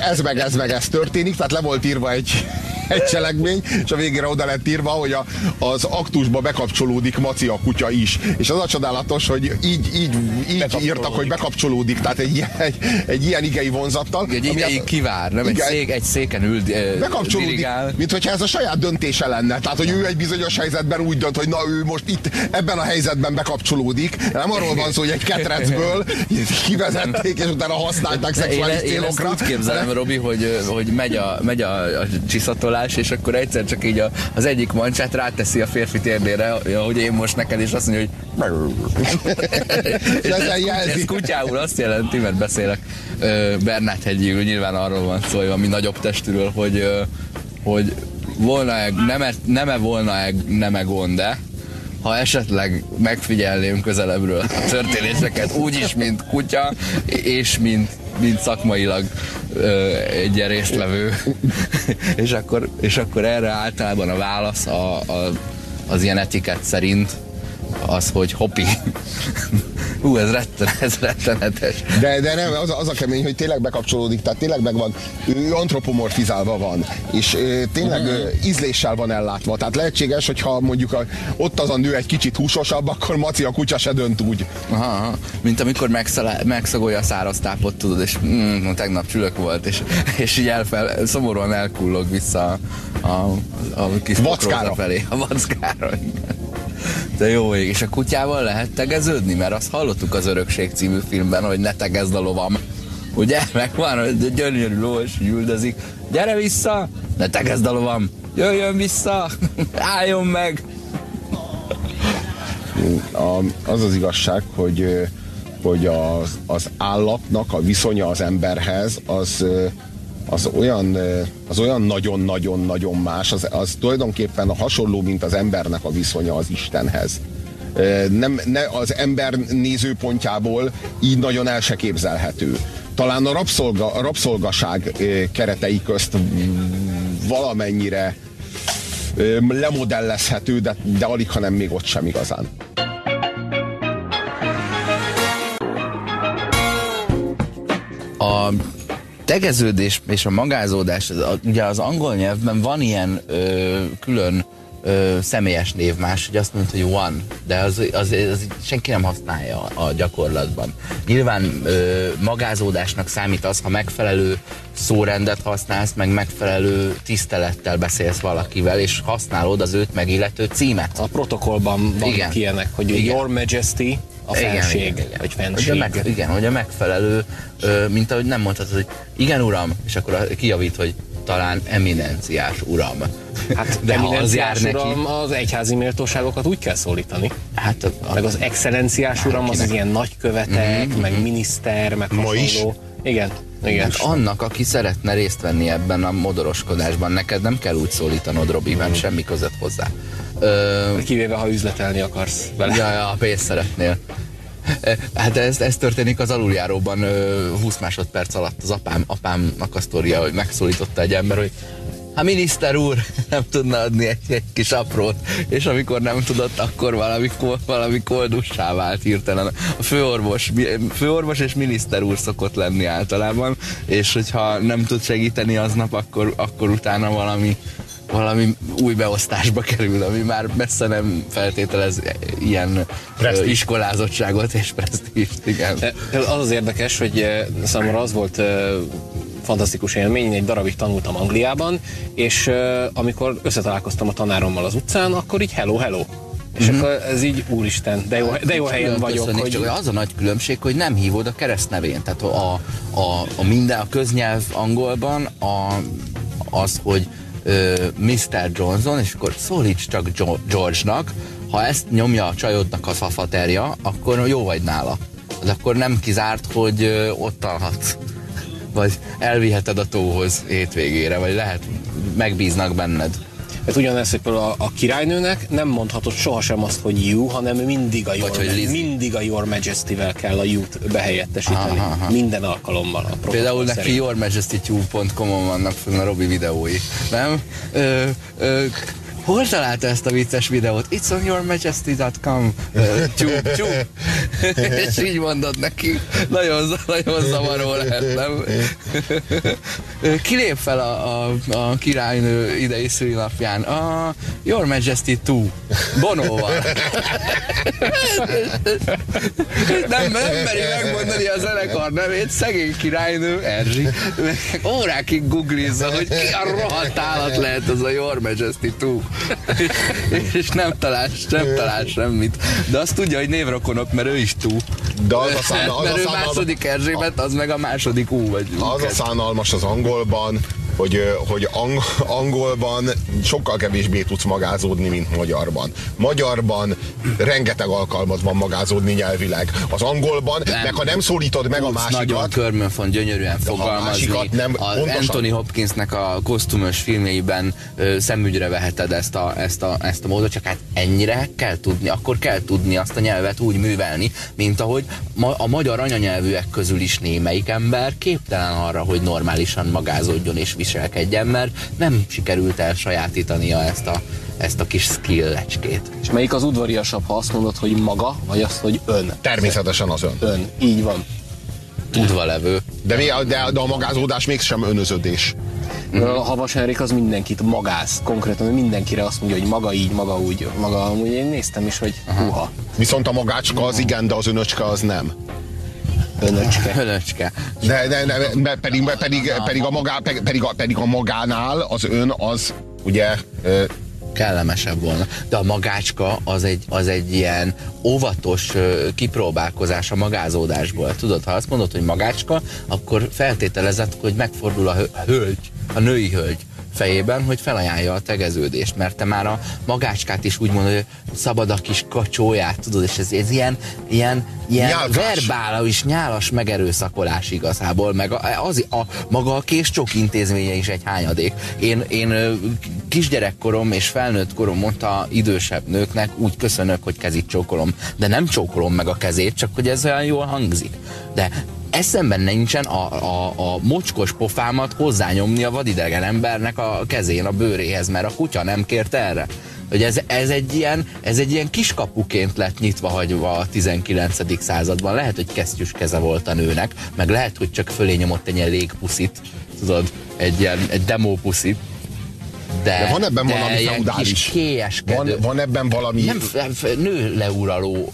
ez meg ez meg ez történik, tehát le volt írva egy, egy cselekmény, és a végére oda lett írva, hogy a, az aktusba bekapcsolódik Maci a kutya is. És az a csodálatos, hogy így, így, így írtak, hogy bekapcsolódik, tehát egy, egy, egy ilyen igei vonzattal. Egy ideig ezt- kivár, nem egy, Igen. szék, egy széken ül, ö, bekapcsolódik, dirigál. mint hogyha ez a saját döntése lenne. Tehát, hogy ő egy bizonyos helyzetben úgy dönt, hogy na ő most itt ebben a helyzetben bekapcsolódik. Nem arról van szó, hogy egy ketrecből kivezették, és utána használták Én, szexuális én ezt célokra. úgy képzelem, Robi, hogy, hogy megy, a, megy a, a csiszatolás, és akkor egyszer csak így a, az egyik mancsát ráteszi a férfi térdére, hogy én most neked, és azt mondja, hogy És ez, ez kutyául azt jelenti, mert beszélek Bernát hegyigül, nyilván arról van szó, hogy valami nagyobb testűről, hogy, hogy volna-e, nem-e, nem-e volna-e nem-e gond-e, ha esetleg megfigyelném közelebbről a történéseket, úgyis, mint kutya, és mint, mint szakmailag egy résztvevő. és, akkor, és akkor erre általában a válasz a, a, az ilyen etikett szerint az, hogy hopi. Hú, ez, retten, ez rettenetes. De, de nem, az, az a kemény, hogy tényleg bekapcsolódik, tehát tényleg megvan, ő antropomorfizálva van, és ö, tényleg ö, ízléssel van ellátva. Tehát lehetséges, hogyha mondjuk a, ott az a nő egy kicsit húsosabb, akkor Maci a kutya se dönt úgy. Aha, aha. Mint amikor megszalá, megszagolja a száraz tápot, tudod, és mm, tegnap csülök volt, és, és így elfel, szomorúan elkullog vissza a, a, a kis felé. A vackára, igen. De jó ég, és a kutyával lehet tegeződni? Mert azt hallottuk az Örökség című filmben, hogy ne tegezd a lovam. Ugye? Megvan, hogy gyönyörű ló, és üldözik. Gyere vissza! Ne tegezd a lovam! Jöjjön vissza! Álljon meg! Az az igazság, hogy, hogy az, az állatnak a viszonya az emberhez az, az olyan, az olyan nagyon-nagyon-nagyon más, az, az tulajdonképpen hasonló, mint az embernek a viszonya az Istenhez. Nem, ne, az ember nézőpontjából így nagyon el se képzelhető. Talán a, rabszolga, a rabszolgaság keretei közt valamennyire lemodellezhető, de, de alig, hanem még ott sem igazán. a tegeződés és a magázódás, az- a- ugye az angol nyelvben van ilyen ö, külön ö, személyes névmás, hogy azt mondod, hogy one, de az, az, az senki nem használja a gyakorlatban. Nyilván ö, magázódásnak számít az, ha megfelelő szórendet használsz, meg megfelelő tisztelettel beszélsz valakivel, és használod az őt megillető címet. A protokollban vannak Igen. ilyenek, hogy Igen. Your Majesty, a fenség, igen, igen. vagy Hogy a fenség. meg, igen, hogy a megfelelő, ö, mint ahogy nem mondhatod, hogy igen uram, és akkor a- kijavít, hogy talán eminenciás uram. Hát De ha az eminenciás jár uram, neki, az egyházi méltóságokat úgy kell szólítani. hát a, a, Meg az excellenciás uram, az, az ilyen nagykövetek, meg miniszter, meg Ma hasonló. is? Igen, igen. hát annak, aki szeretne részt venni ebben a modoroskodásban, neked nem kell úgy szólítanod, Robi, mert semmi között hozzá. Ö, Kivéve, ha üzletelni akarsz vele. Ja, ja, a pénzt szeretnél. Hát ez, ez történik az aluljáróban ö, 20 másodperc alatt az apám, apámnak a sztoria, hogy megszólította egy ember, hogy Hát miniszter úr, nem tudna adni egy, egy kis aprót, és amikor nem tudott, akkor valami, valami koldussá vált hirtelen. A főorvos, főorvos és miniszter úr szokott lenni általában, és hogyha nem tud segíteni aznap, akkor, akkor utána valami valami új beosztásba kerül, ami már messze nem feltételez ilyen ö, Presztízs. iskolázottságot és presztízst, igen. E, Az az érdekes, hogy e, számomra az volt e, fantasztikus élmény, én egy darabig tanultam Angliában, és amikor összetalálkoztam a tanárommal az utcán, akkor így hello, hello. És akkor ez így, úristen, de jó, de jó helyen vagyok, hogy... Csak az a nagy különbség, hogy nem hívod a keresztnevén. Tehát a, a, a minden, a köznyelv angolban a, az, hogy Mr. Johnson, és akkor szólíts csak George-nak, ha ezt nyomja a csajodnak a szafaterja, akkor jó vagy nála. De akkor nem kizárt, hogy ott alhatsz. Vagy elviheted a tóhoz hétvégére, vagy lehet, megbíznak benned. Ez ugyanez, hogy például a, a királynőnek nem mondhatod sohasem azt, hogy you, hanem mindig a your, hogy Lizzie. mindig a your majesty-vel kell a you-t behelyettesíteni. Aha, aha. Minden alkalommal. A Például neki szerint. yourmajestytube.com-on vannak fönn a Robi videói, nem? Ö, ö, hol találta ezt a vicces videót? It's on yourmajesty.com Ö, tube, tube. És így mondod neki. Nagyon, nagyon zavaró lehet, nem? Kilép fel a, a, a királynő idei szülinapján. A Your Majesty 2. Bonóval. nem, nem meri megmondani a zenekar nevét, szegény királynő, Erzsi, órákig googlizza, hogy ki a rohadt állat lehet az a Your Majesty 2. és, nem talál, nem talál semmit. De azt tudja, hogy névrokonok, mert ő is tú. De az a szán- az mert a ő második Erzsébet, az meg a második ú, vagy Az a szánalmas az angolban, hogy, hogy ang, angolban sokkal kevésbé tudsz magázódni, mint magyarban. Magyarban rengeteg alkalmat van magázódni nyelvileg. Az angolban, Nem. meg ha nem szólítod meg a nagyon másikat, körmön van gyönyörűen fogalmazni. másikat nem- a pontosan. Anthony Hopkinsnek a kosztümös filmjeiben ö, szemügyre veheted ezt a, ezt, a, ezt a módot, csak hát ennyire kell tudni, akkor kell tudni azt a nyelvet úgy művelni, mint ahogy ma, a magyar anyanyelvűek közül is némelyik ember képtelen arra, hogy normálisan magázódjon és viselkedjen, mert nem sikerült elsajátítania ezt a, ezt a kis skill-lecskét. És melyik az udvariasabb, ha azt mondod, hogy maga, vagy azt, hogy ön? természetesen az ön. Ön. Így van. Tudva levő. De, mi, de, de a magázódás mégsem önözödés. A Havas Henrik az mindenkit magáz. Konkrétan mindenkire azt mondja, hogy maga így, maga úgy, maga amúgy. Én néztem is, hogy huha, Viszont a magácska az igen, de az önöcske az nem. Önöcske. Hölöcske. De, de, de, pedig, pedig, pedig, a magá, pedig, a, pedig a magánál az ön az ugye kellemesebb volna. De a magácska az egy, az egy ilyen óvatos kipróbálkozás a magázódásból. Tudod, ha azt mondod, hogy magácska, akkor feltételezed, hogy megfordul a hö- hölgy, a női hölgy fejében, hogy felajánlja a tegeződést, mert te már a magácskát is úgy mondod, hogy szabad a kis kacsóját, tudod, és ez, ez ilyen, ilyen, ilyen Nyálkás. verbális, nyálas megerőszakolás igazából, meg a, az, a, maga a késcsok intézménye is egy hányadék. Én, én kisgyerekkorom és felnőtt korom mondta idősebb nőknek, úgy köszönök, hogy kezit csókolom, de nem csókolom meg a kezét, csak hogy ez olyan jól hangzik. De eszemben nincsen a, a, a mocskos pofámat hozzányomni a vadidegen embernek a kezén, a bőréhez, mert a kutya nem kért erre. hogy ez, ez, egy ilyen, ez egy ilyen kiskapuként lett nyitva hagyva a 19. században. Lehet, hogy kesztyűs keze volt a nőnek, meg lehet, hogy csak fölé nyomott egy ilyen légpuszit, tudod, egy ilyen egy demo puszit. De, De van ebben de valami feudális. Van, van ebben valami... Nem nő leuraló,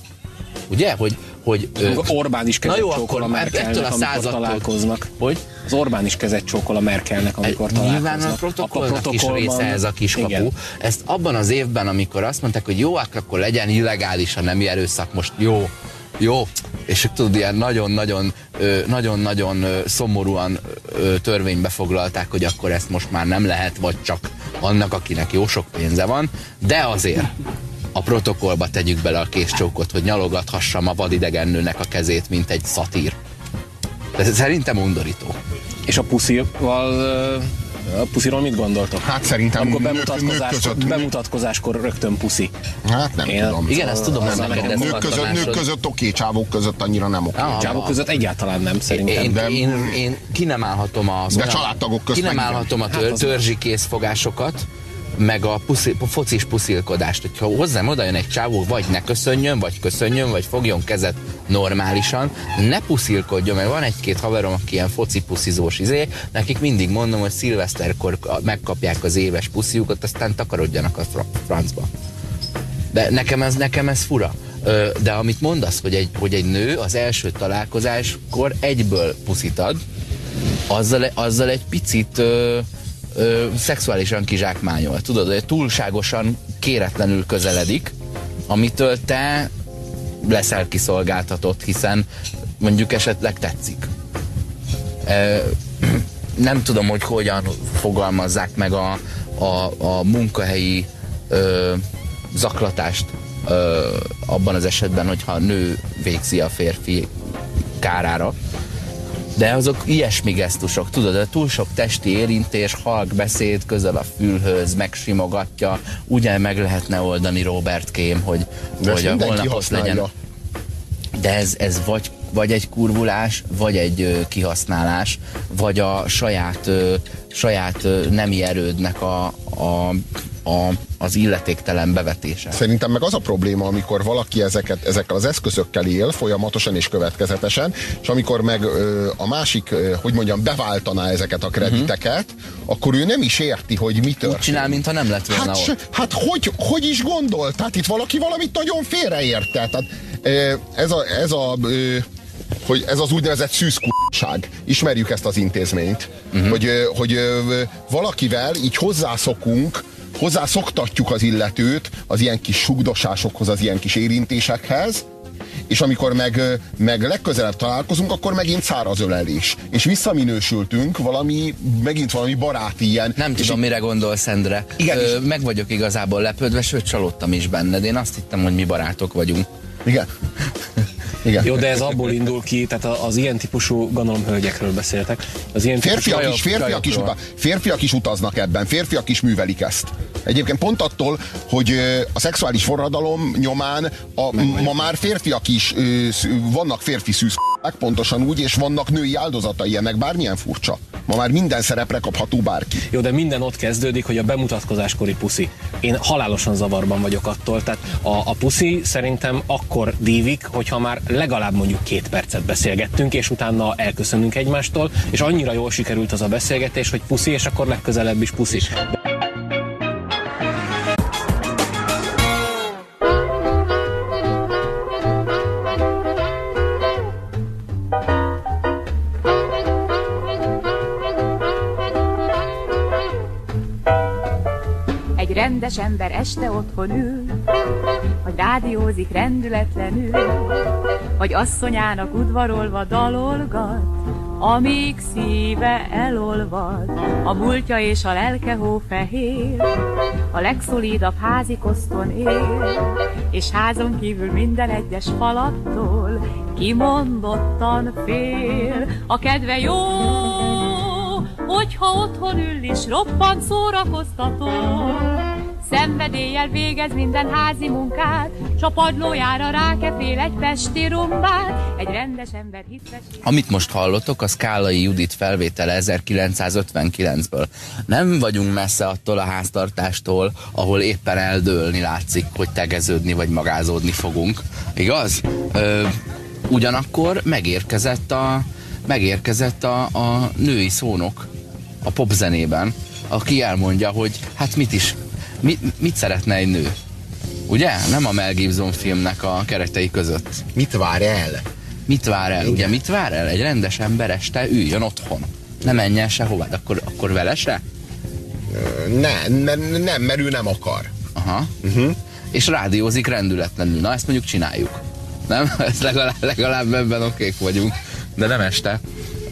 ugye? Hogy, hogy ö, Orbán is Na kezet jó, csókol akkor a már Merkelnek, ettől a amikor találkoznak. hogy? Az Orbán is kezet csókol a Merkelnek, amikor Nyilván találkoznak. a protokollnak is protokollban- része ez a kiskapu. Igen. Ezt abban az évben, amikor azt mondták, hogy jó, hát akkor legyen illegális a nemi erőszak, most jó, jó, és tudod, ilyen nagyon-nagyon nagyon-nagyon szomorúan törvénybe foglalták, hogy akkor ezt most már nem lehet, vagy csak annak, akinek jó sok pénze van, de azért a protokollba tegyük bele a késcsókot, hogy nyalogathassam a vadidegen a kezét, mint egy szatír. De szerintem undorító. És a puszival, a pusziról mit gondoltok? Hát szerintem Amikor nők- bemutatkozás, nők között- bemutatkozáskor rögtön puszi. Hát nem Én- tudom. Igen, ezt tudom, Az a neked ez nők között, nők között oké, csávók között annyira nem oké. Ah, Csávok között egyáltalán nem szerintem. Én, de- én, én ki nem állhatom az De családtagok közt Ki nem állhatom a Hát tör, az- törzsi készfogásokat, meg a, puszi, a focis puszilkodást. Hogyha hozzám oda jön egy csávó, vagy ne köszönjön, vagy köszönjön, vagy fogjon kezet normálisan, ne puszilkodjon, mert van egy-két haverom, aki ilyen foci puszizós izé, nekik mindig mondom, hogy szilveszterkor megkapják az éves pusziukat, aztán takarodjanak a fra- francba. De nekem ez, nekem ez fura. De amit mondasz, hogy egy, hogy egy nő az első találkozáskor egyből puszit ad, azzal, azzal egy picit ö, szexuálisan kizsákmányol. Tudod, hogy túlságosan kéretlenül közeledik, amitől te leszel kiszolgáltatott, hiszen mondjuk esetleg tetszik. Ö, nem tudom, hogy hogyan fogalmazzák meg a, a, a munkahelyi ö, zaklatást ö, abban az esetben, hogyha nő végzi a férfi kárára. De azok ilyesmi gesztusok, tudod, de túl sok testi érintés, halk beszéd, közel a fülhöz, megsimogatja, ugye meg lehetne oldani Robert Kém, hogy, De hogy a holnapos legyen. De ez, ez vagy, vagy egy kurvulás, vagy egy ö, kihasználás, vagy a saját, ö, saját ö, nemi erődnek a, a, a, az illetéktelen bevetése. Szerintem meg az a probléma, amikor valaki ezeket, ezekkel az eszközökkel él folyamatosan és következetesen, és amikor meg ö, a másik, ö, hogy mondjam, beváltaná ezeket a krediteket, akkor ő nem is érti, hogy mi Úgy történik. csinál, mintha nem lett volna Hát, ott. hát hogy, hogy is gondolt? Tehát itt valaki valamit nagyon félreérte. Tehát ö, ez a, ez a ö, hogy ez az úgynevezett szűzkurság. Ismerjük ezt az intézményt. Uh-huh. Hogy, hogy valakivel így hozzászokunk, hozzászoktatjuk az illetőt az ilyen kis sugdosásokhoz, az ilyen kis érintésekhez, és amikor meg, meg legközelebb találkozunk, akkor megint száraz ölelés. És visszaminősültünk valami, megint valami baráti ilyen. Nem tudom, mire gondolsz, Endre. Igen, Ö, meg vagyok igazából lepődve, sőt csalódtam is benned. Én azt hittem, hogy mi barátok vagyunk. Igen. Igen. Jó, de ez abból indul ki, tehát az ilyen típusú, gondolom hölgyekről beszéltek, az ilyen Férfiak Csajok- is, férfiak, is, uta, férfiak is utaznak ebben, férfiak is művelik ezt. Egyébként pont attól, hogy a szexuális forradalom nyomán a, ma már férfiak is vannak férfi szűzk, pontosan úgy, és vannak női áldozatai ennek, bármilyen furcsa. Ma már minden szerepre kapható bárki. Jó, de minden ott kezdődik, hogy a bemutatkozáskori puszi. Én halálosan zavarban vagyok attól, tehát a, a puszi szerintem akkor dívik, hogyha már legalább mondjuk két percet beszélgettünk, és utána elköszönünk egymástól, és annyira jól sikerült az a beszélgetés, hogy puszi, és akkor legközelebb is puszi. Rendes ember este otthon ül, vagy rádiózik rendületlenül, vagy asszonyának udvarolva dalolgat, amíg szíve elolvad, a múltja és a lelke hófehér, a legszolidabb házi koszton él, és házon kívül minden egyes falattól kimondottan fél. A kedve jó, hogyha otthon ül is roppant szórakoztató. Szenvedéllyel végez minden házi munkát, s a padlójára rákefél egy pesti rumbát, egy rendes ember hiszveség. Amit most hallottok, az Kálai Judit felvétele 1959-ből. Nem vagyunk messze attól a háztartástól, ahol éppen eldőlni látszik, hogy tegeződni vagy magázódni fogunk. Igaz? Ö, ugyanakkor megérkezett a, megérkezett a, a női szónok a popzenében, aki elmondja, hogy hát mit is, mit, mit szeretne egy nő. Ugye? Nem a Mel Gibson filmnek a keretei között. Mit vár el? Mit vár el? Ugye mit vár el? Egy rendes ember este üljön otthon. Ne menjen sehová, de akkor, akkor vele se? Ne, ne, nem, mert ő nem akar. Aha. Uh-huh. És rádiózik rendületlenül. Na, ezt mondjuk csináljuk. Nem? Ez legalább, legalább ebben okék vagyunk. De nem este.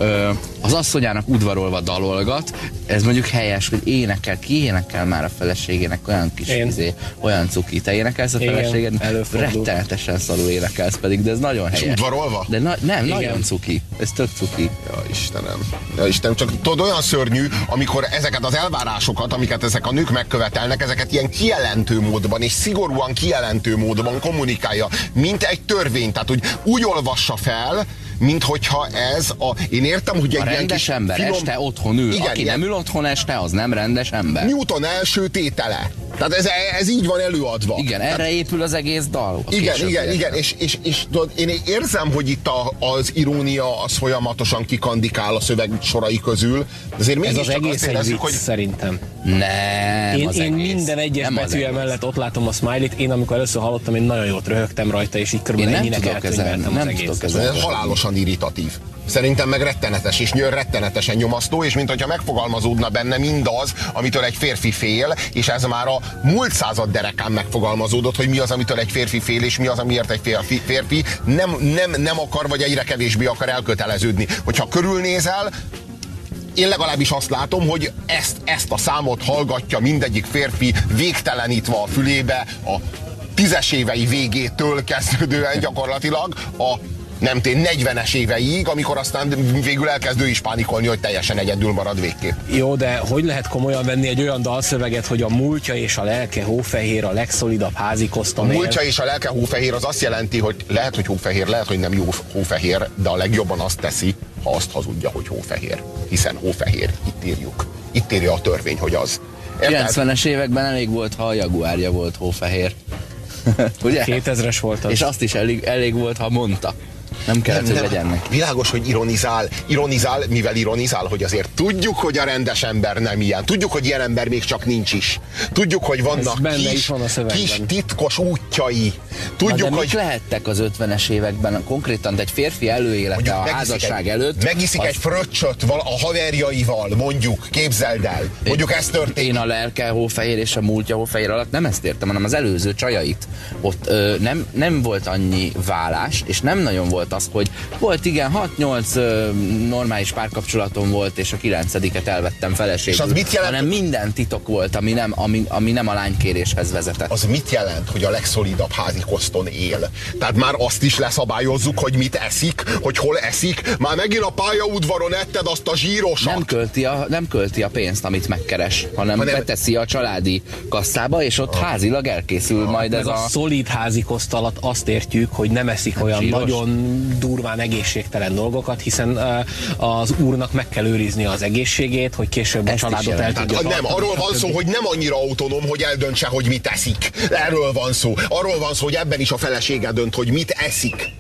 Ö, az asszonyának udvarolva dalolgat, ez mondjuk helyes, hogy énekel, ki énekel már a feleségének olyan kis Én. izé, olyan cuki. Te énekelsz a feleséged? Rettenetesen szarul énekelsz pedig, de ez nagyon És helyes. udvarolva? De na, nem, Igen. nagyon cuki. Ez tök cuki. Ja, Istenem. Ja, Istenem, csak tudod, olyan szörnyű, amikor ezeket az elvárásokat, amiket ezek a nők megkövetelnek, ezeket ilyen kijelentő módban és szigorúan kijelentő módban kommunikálja, mint egy törvény. Tehát, hogy úgy olvassa fel, mint hogyha ez a... Én értem, hogy egy A ilyen rendes ember finom... este otthon ül. Igen, Aki igen. nem ül otthon este, az nem rendes ember. Newton első tétele. Tehát ez, ez így van előadva. Igen, erre épül az egész dal. Igen, igen, igen, és, és, és tudod, én érzem, hogy itt a, az irónia az folyamatosan kikandikál a szöveg sorai közül, de azért Ez mégis az csak egész azt érezzük, vicc hogy szerintem. Nem, Én, az én egész. minden egyes Nem az betűje egész. mellett ott látom a smiley-t. Én amikor először hallottam, én nagyon jót röhögtem rajta, és így körülbelül Én nem ennyinek tudok ezen, elkönyveltem az nem egészet. tudok ezen. ez halálosan irritatív. Szerintem meg rettenetes, és nyőr rettenetesen nyomasztó, és mintha megfogalmazódna benne mindaz, amitől egy férfi fél, és ez már a múlt század derekán megfogalmazódott, hogy mi az, amitől egy férfi fél, és mi az, amiért egy férfi, férfi nem, nem, nem akar, vagy egyre kevésbé akar elköteleződni. Hogyha körülnézel, én legalábbis azt látom, hogy ezt, ezt a számot hallgatja mindegyik férfi végtelenítve a fülébe a tízes évei végétől kezdődően gyakorlatilag a nem tény 40-es éveig, amikor aztán végül elkezdő is pánikolni, hogy teljesen egyedül marad végképp. Jó, de hogy lehet komolyan venni egy olyan dalszöveget, hogy a múltja és a lelke hófehér, a legszolidabb házi A kosztonél. múltja és a lelke hófehér az azt jelenti, hogy lehet, hogy hófehér, lehet, hogy nem jó hófehér, de a legjobban azt teszi, ha azt hazudja, hogy hófehér. Hiszen hófehér, itt írjuk. Itt írja a törvény, hogy az. Érted? 90-es években elég volt, ha a jaguárja volt hófehér. Ugye? 2000-es volt az. És azt is elég, elég volt, ha mondta. Nem kellett, hogy legyen neki. Világos, hogy ironizál. Ironizál, mivel ironizál, hogy azért tudjuk, hogy a rendes ember nem ilyen. Tudjuk, hogy ilyen ember még csak nincs is. Tudjuk, hogy vannak kis, is van a kis titkos útjai. Na, Tudjuk, de hogy mik lehettek az 50-es években konkrétan egy férfi előélete mondjuk a házasság egy, előtt? Megiszik az- egy fröccsöt val- a haverjaival, mondjuk, képzeld el. Mondjuk ez történt. Én a lelke hófehér és a múltja hófehér alatt nem ezt értem, hanem az előző csajait. Ott ö, nem, nem volt annyi vállás, és nem nagyon volt az, hogy volt igen, 6-8 ö, normális párkapcsolatom volt, és a 9-et elvettem feleségül. És az mit jelent? Hanem minden titok volt, ami nem, ami, ami nem a lánykéréshez vezetett. Az mit jelent, hogy a legszolidabb házi koszton él? Tehát már azt is leszabályozzuk, hogy mit eszik, hogy hol eszik. Már megint a pályaudvaron etted azt a zsírosat. nem költi, a, nem költi a pénzt, amit megkeres, hanem, Hanem- beteszi a családi kasszába, és ott házilag elkészül majd Meg ez a, a... szolid házi koszt alatt azt értjük, hogy nem eszik olyan zsíros? nagyon durván egészségtelen dolgokat, hiszen uh, az úrnak meg kell őrizni az egészségét, hogy később a Ezt családot el tudja Hát nem, arról van szó, hogy nem annyira autonóm, hogy eldöntse, hogy mit eszik. Erről van szó. Arról van szó, hogy ebben is a felesége dönt, hogy mit eszik.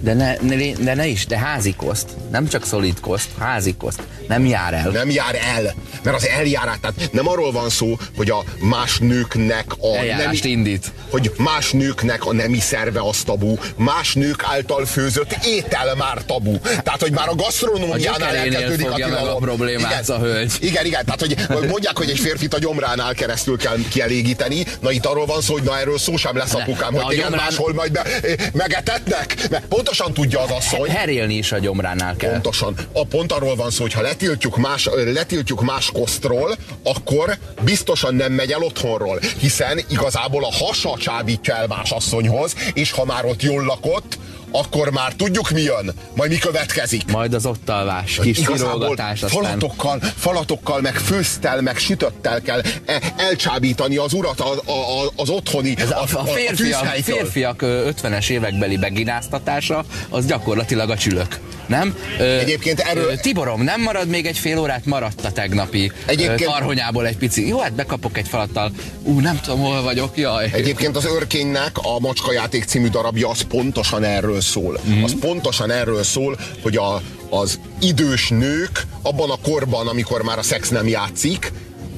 De ne, ne, de ne is, de házi koszt. Nem csak szolid koszt, házi koszt. Nem jár el. Nem jár el. Mert az eljárás, tehát nem arról van szó, hogy a más nőknek a Eljárást indít. hogy más nőknek a nemi szerve az tabu, más nők által főzött étel már tabu. Tehát, hogy már a gasztronómiánál elkezdődik a meg a tilalom. problémát Igen. a hölgy. Igen, igen, tehát hogy mondják, hogy egy férfit a gyomránál keresztül kell kielégíteni, na itt arról van szó, hogy na erről szó sem lesz apukám, de hogy a téged gyomrán- máshol majd be, megetetnek, mert pontosan tudja az asszony, Herélni is a gyomránál kell. Pontosan. A pont arról van szó, hogy ha letiltjuk más, letiltjuk más kosztról, akkor biztosan nem megy el otthonról, hiszen igazából a hasa csábítja el más asszonyhoz, és ha már ott jól lakott, akkor már tudjuk mi jön, majd mi következik. Majd az ott alvás, kis kirolgatás, aztán... falatokkal, falatokkal, meg főztel, meg sütöttel kell e- elcsábítani az urat az, az, az otthoni, Ez a, a, férfiak, tűzhelytől. férfiak ö, 50-es évekbeli begináztatása, az gyakorlatilag a csülök. Nem? Ö, Egyébként erről- Tiborom, nem marad még egy fél órát? Maradt a tegnapi Egyébként- tarhonyából egy pici. Jó, hát bekapok egy falattal. Ú, nem tudom, hol vagyok, jaj. Egyébként az Örkénynek a Macskajáték című darabja az pontosan erről szól. Mm. Az pontosan erről szól, hogy a, az idős nők abban a korban, amikor már a szex nem játszik,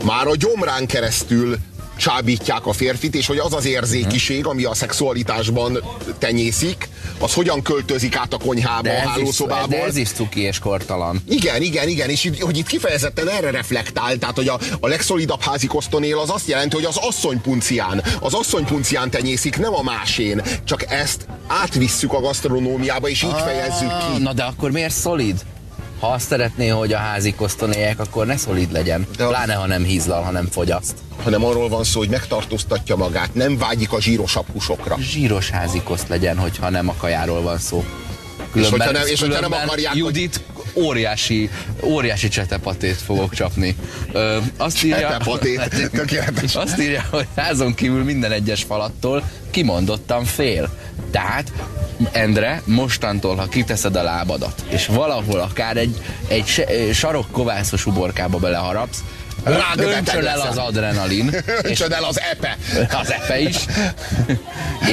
már a gyomrán keresztül csábítják a férfit, és hogy az az érzékiség, ami a szexualitásban tenyészik, az hogyan költözik át a konyhába, de a hálószobából. de ez is cuki és kortalan. Igen, igen, igen, és hogy itt kifejezetten erre reflektál, tehát hogy a, a legszolidabb házikosztonél az azt jelenti, hogy az asszonypuncián, az asszonypuncián tenyészik, nem a másén, csak ezt átvisszük a gasztronómiába, és így fejezzük Ah, ki. Na de akkor miért szolid? Ha azt szeretné, hogy a házi koszton éljek, akkor ne szolid legyen. De a- Pláne, ha nem hízlal, hanem fogyaszt. Hanem arról van szó, hogy megtartóztatja magát, nem vágyik a zsírosabb húsokra. Zsíros házi koszt legyen, hogyha nem a kajáról van szó. hogyha nem- és hogyha nem különben akarják, hogy- Judit óriási, óriási csetepatét fogok csapni. Ö, azt írja, Csetepatét, tökéletes. Azt írja, hogy házon kívül minden egyes falattól kimondottan fél. Tehát, Endre, mostantól, ha kiteszed a lábadat, és valahol akár egy, egy sarokkovászos uborkába beleharapsz, Öntsön el az adrenalin, és Öntsön el az epe. az epe is,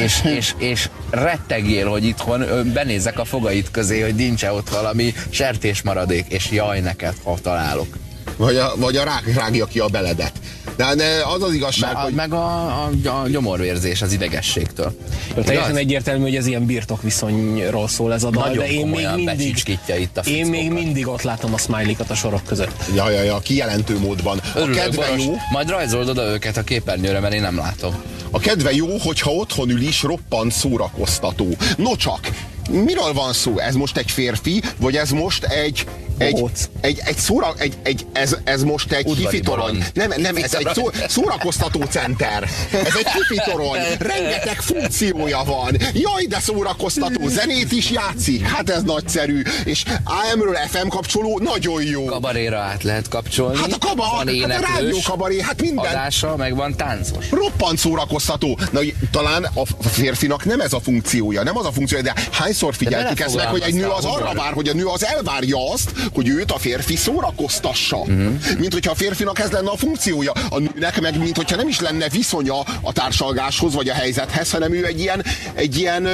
és, és, és rettegjél, hogy itthon benézek a fogait közé, hogy nincs-e ott valami sertésmaradék, és jaj neked, ha találok. Vagy a, vagy a rák rágja ki a beledet. De, de az az igazság, Meg a, hogy... meg a, a, a gyomorvérzés az idegességtől. Jó, teljesen Igaz? egyértelmű, hogy ez ilyen birtokviszonyról szól ez a dal, Nagyon de én még mindig, itt a én még mindig ott látom a smiley-kat a sorok között. Ja, ja, ja, kijelentő módban. A Örülök, kedve Boros. jó, Majd rajzold oda őket a képernyőre, mert én nem látom. A kedve jó, hogyha otthon ül is, roppant szórakoztató. No csak, miről van szó? Ez most egy férfi, vagy ez most egy egy, egy, egy, szóra, egy, egy ez, ez most egy Udvari hifitorony. bolond. Nem, nem, ez egy szó, szórakoztató center. Ez egy hifitorony. Rengeteg funkciója van. Jaj, de szórakoztató. Zenét is játszik. Hát ez nagyszerű. És AM-ről FM kapcsoló nagyon jó. Kabaréra át lehet kapcsolni. Hát a kaba, van hát a rádió kabaré, hát minden. adása, meg van táncos. roppant szórakoztató. Na, talán a férfinak nem ez a funkciója, nem az a funkciója, de hányszor figyeltük ezt meg, hogy egy nő az arra vár, hogy a nő az elvárja azt, hogy őt a férfi szórakoztassa. Uh-huh. Mint hogyha a férfinak ez lenne a funkciója. A nőnek meg, mint hogyha nem is lenne viszonya a társalgáshoz vagy a helyzethez, hanem ő egy ilyen, egy ilyen,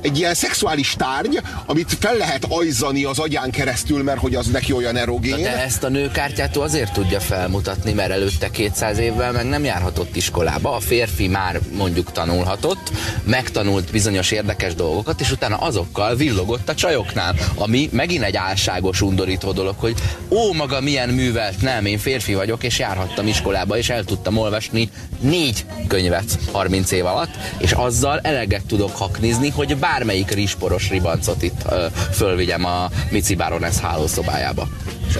egy ilyen szexuális tárgy, amit fel lehet ajzani az agyán keresztül, mert hogy az neki olyan erogén. De ezt a nőkártyát ő azért tudja felmutatni, mert előtte 200 évvel meg nem járhatott iskolába. A férfi már mondjuk tanulhatott, megtanult bizonyos érdekes dolgokat, és utána azokkal villogott a csajoknál. Ami megint egy álságos, undorító dolog, hogy ó, maga milyen művelt, nem, én férfi vagyok, és járhattam iskolába, és el tudtam olvasni négy könyvet 30 év alatt, és azzal eleget tudok haknizni, hogy bármelyik rizsporos ribancot itt ö, fölvigyem a Mici Baroness hálószobájába.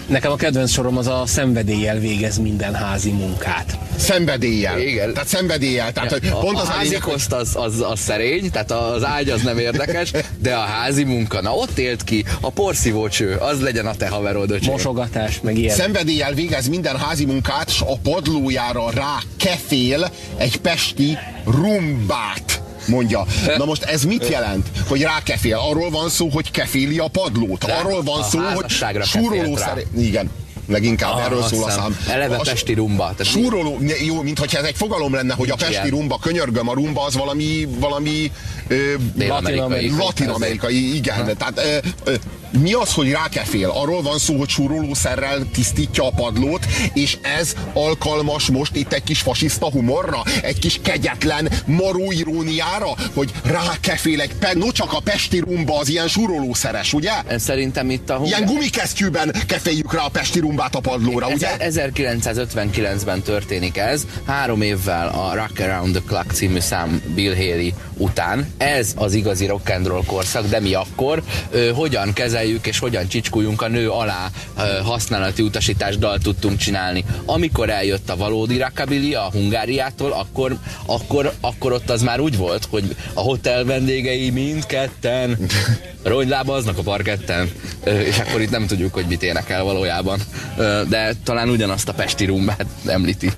Nekem a kedvenc sorom az a szenvedéllyel végez minden házi munkát. Szenvedéllyel. Igen. Tehát szenvedéllyel. Tehát, hogy A, pont az a házi lényeg, hogy koszt az, az, az szerény, tehát az ágy az nem érdekes, de a házi munka, na ott élt ki, a porszívócső, az legyen a te haverod, öcsém. Mosogatás, meg ilyen. szenvedéllyel végez minden házi munkát, s a padlójára rá kefél egy pesti rumbát mondja. Na most ez mit jelent, hogy rákefél? Arról van szó, hogy keféli a padlót. Arról van szó, hogy súroló szeré... Igen. Leginkább Ah, erről szól a szám. Eleve A pesti rumba. Tehát Súroló, jó, mintha ez egy fogalom lenne, hogy a pesti ilyen. rumba, könyörgöm, a rumba az valami, valami ö, Dél-amerikai. latin-amerikai, igen. Tehát ö, ö, mi az, hogy rákefél? Arról van szó, hogy súrolószerrel tisztítja a padlót, és ez alkalmas most itt egy kis fasiszta humorra, egy kis kegyetlen maró iróniára, hogy rákefél egy, pe, no csak a pesti rumba az ilyen súrolószeres, ugye? Szerintem itt a Ilyen gumikesztyűben keféljük rá a pesti rumbát a padlóra, ugye? Ezer- 1959-ben történik ez, három évvel a Rock Around the Clock című szám Bill Haley után ez az igazi rock and roll korszak, de mi akkor ö, hogyan kezeljük és hogyan csicskuljunk a nő alá ö, használati utasítás dal tudtunk csinálni. Amikor eljött a valódi rockabilly a Hungáriától, akkor, akkor, akkor ott az már úgy volt, hogy a hotel vendégei mindketten rongylábaznak a parketten, Ö, és akkor itt nem tudjuk, hogy mit énekel valójában. Ö, De talán ugyanazt a pesti rumbát említi.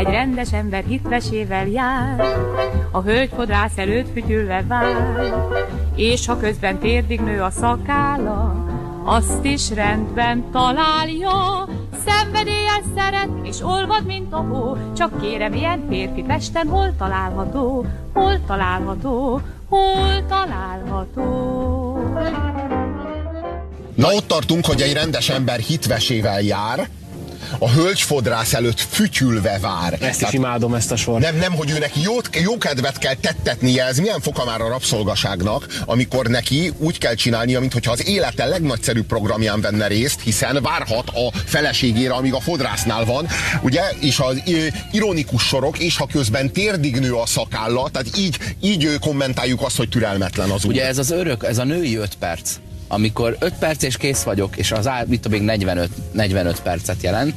Egy rendes ember hitvesével jár, a hölgyfodrász előtt fütyülve vár, és ha közben térdig nő a szakálla, azt is rendben találja. Szenvedéllyel szeret, és olvad, mint a hó, csak kérem, ilyen férfi Pesten hol található, hol található, hol található. Na ott tartunk, hogy egy rendes ember hitvesével jár, a hölgyfodrász előtt fütyülve vár. Ezt is imádom, ezt a sort. Nem, nem, hogy ő neki jót, jó kedvet kell tettetnie, ez milyen foka már a rabszolgaságnak, amikor neki úgy kell csinálnia, mintha az élete legnagyszerűbb programján venne részt, hiszen várhat a feleségére, amíg a fodrásznál van, ugye, és az ironikus sorok, és ha közben térdig nő a szakálla, tehát így, így kommentáljuk azt, hogy türelmetlen az úr. Ugye ez az örök, ez a női 5 perc, amikor 5 perc és kész vagyok, és az át, mit tudom, még 45, 45 percet jelent,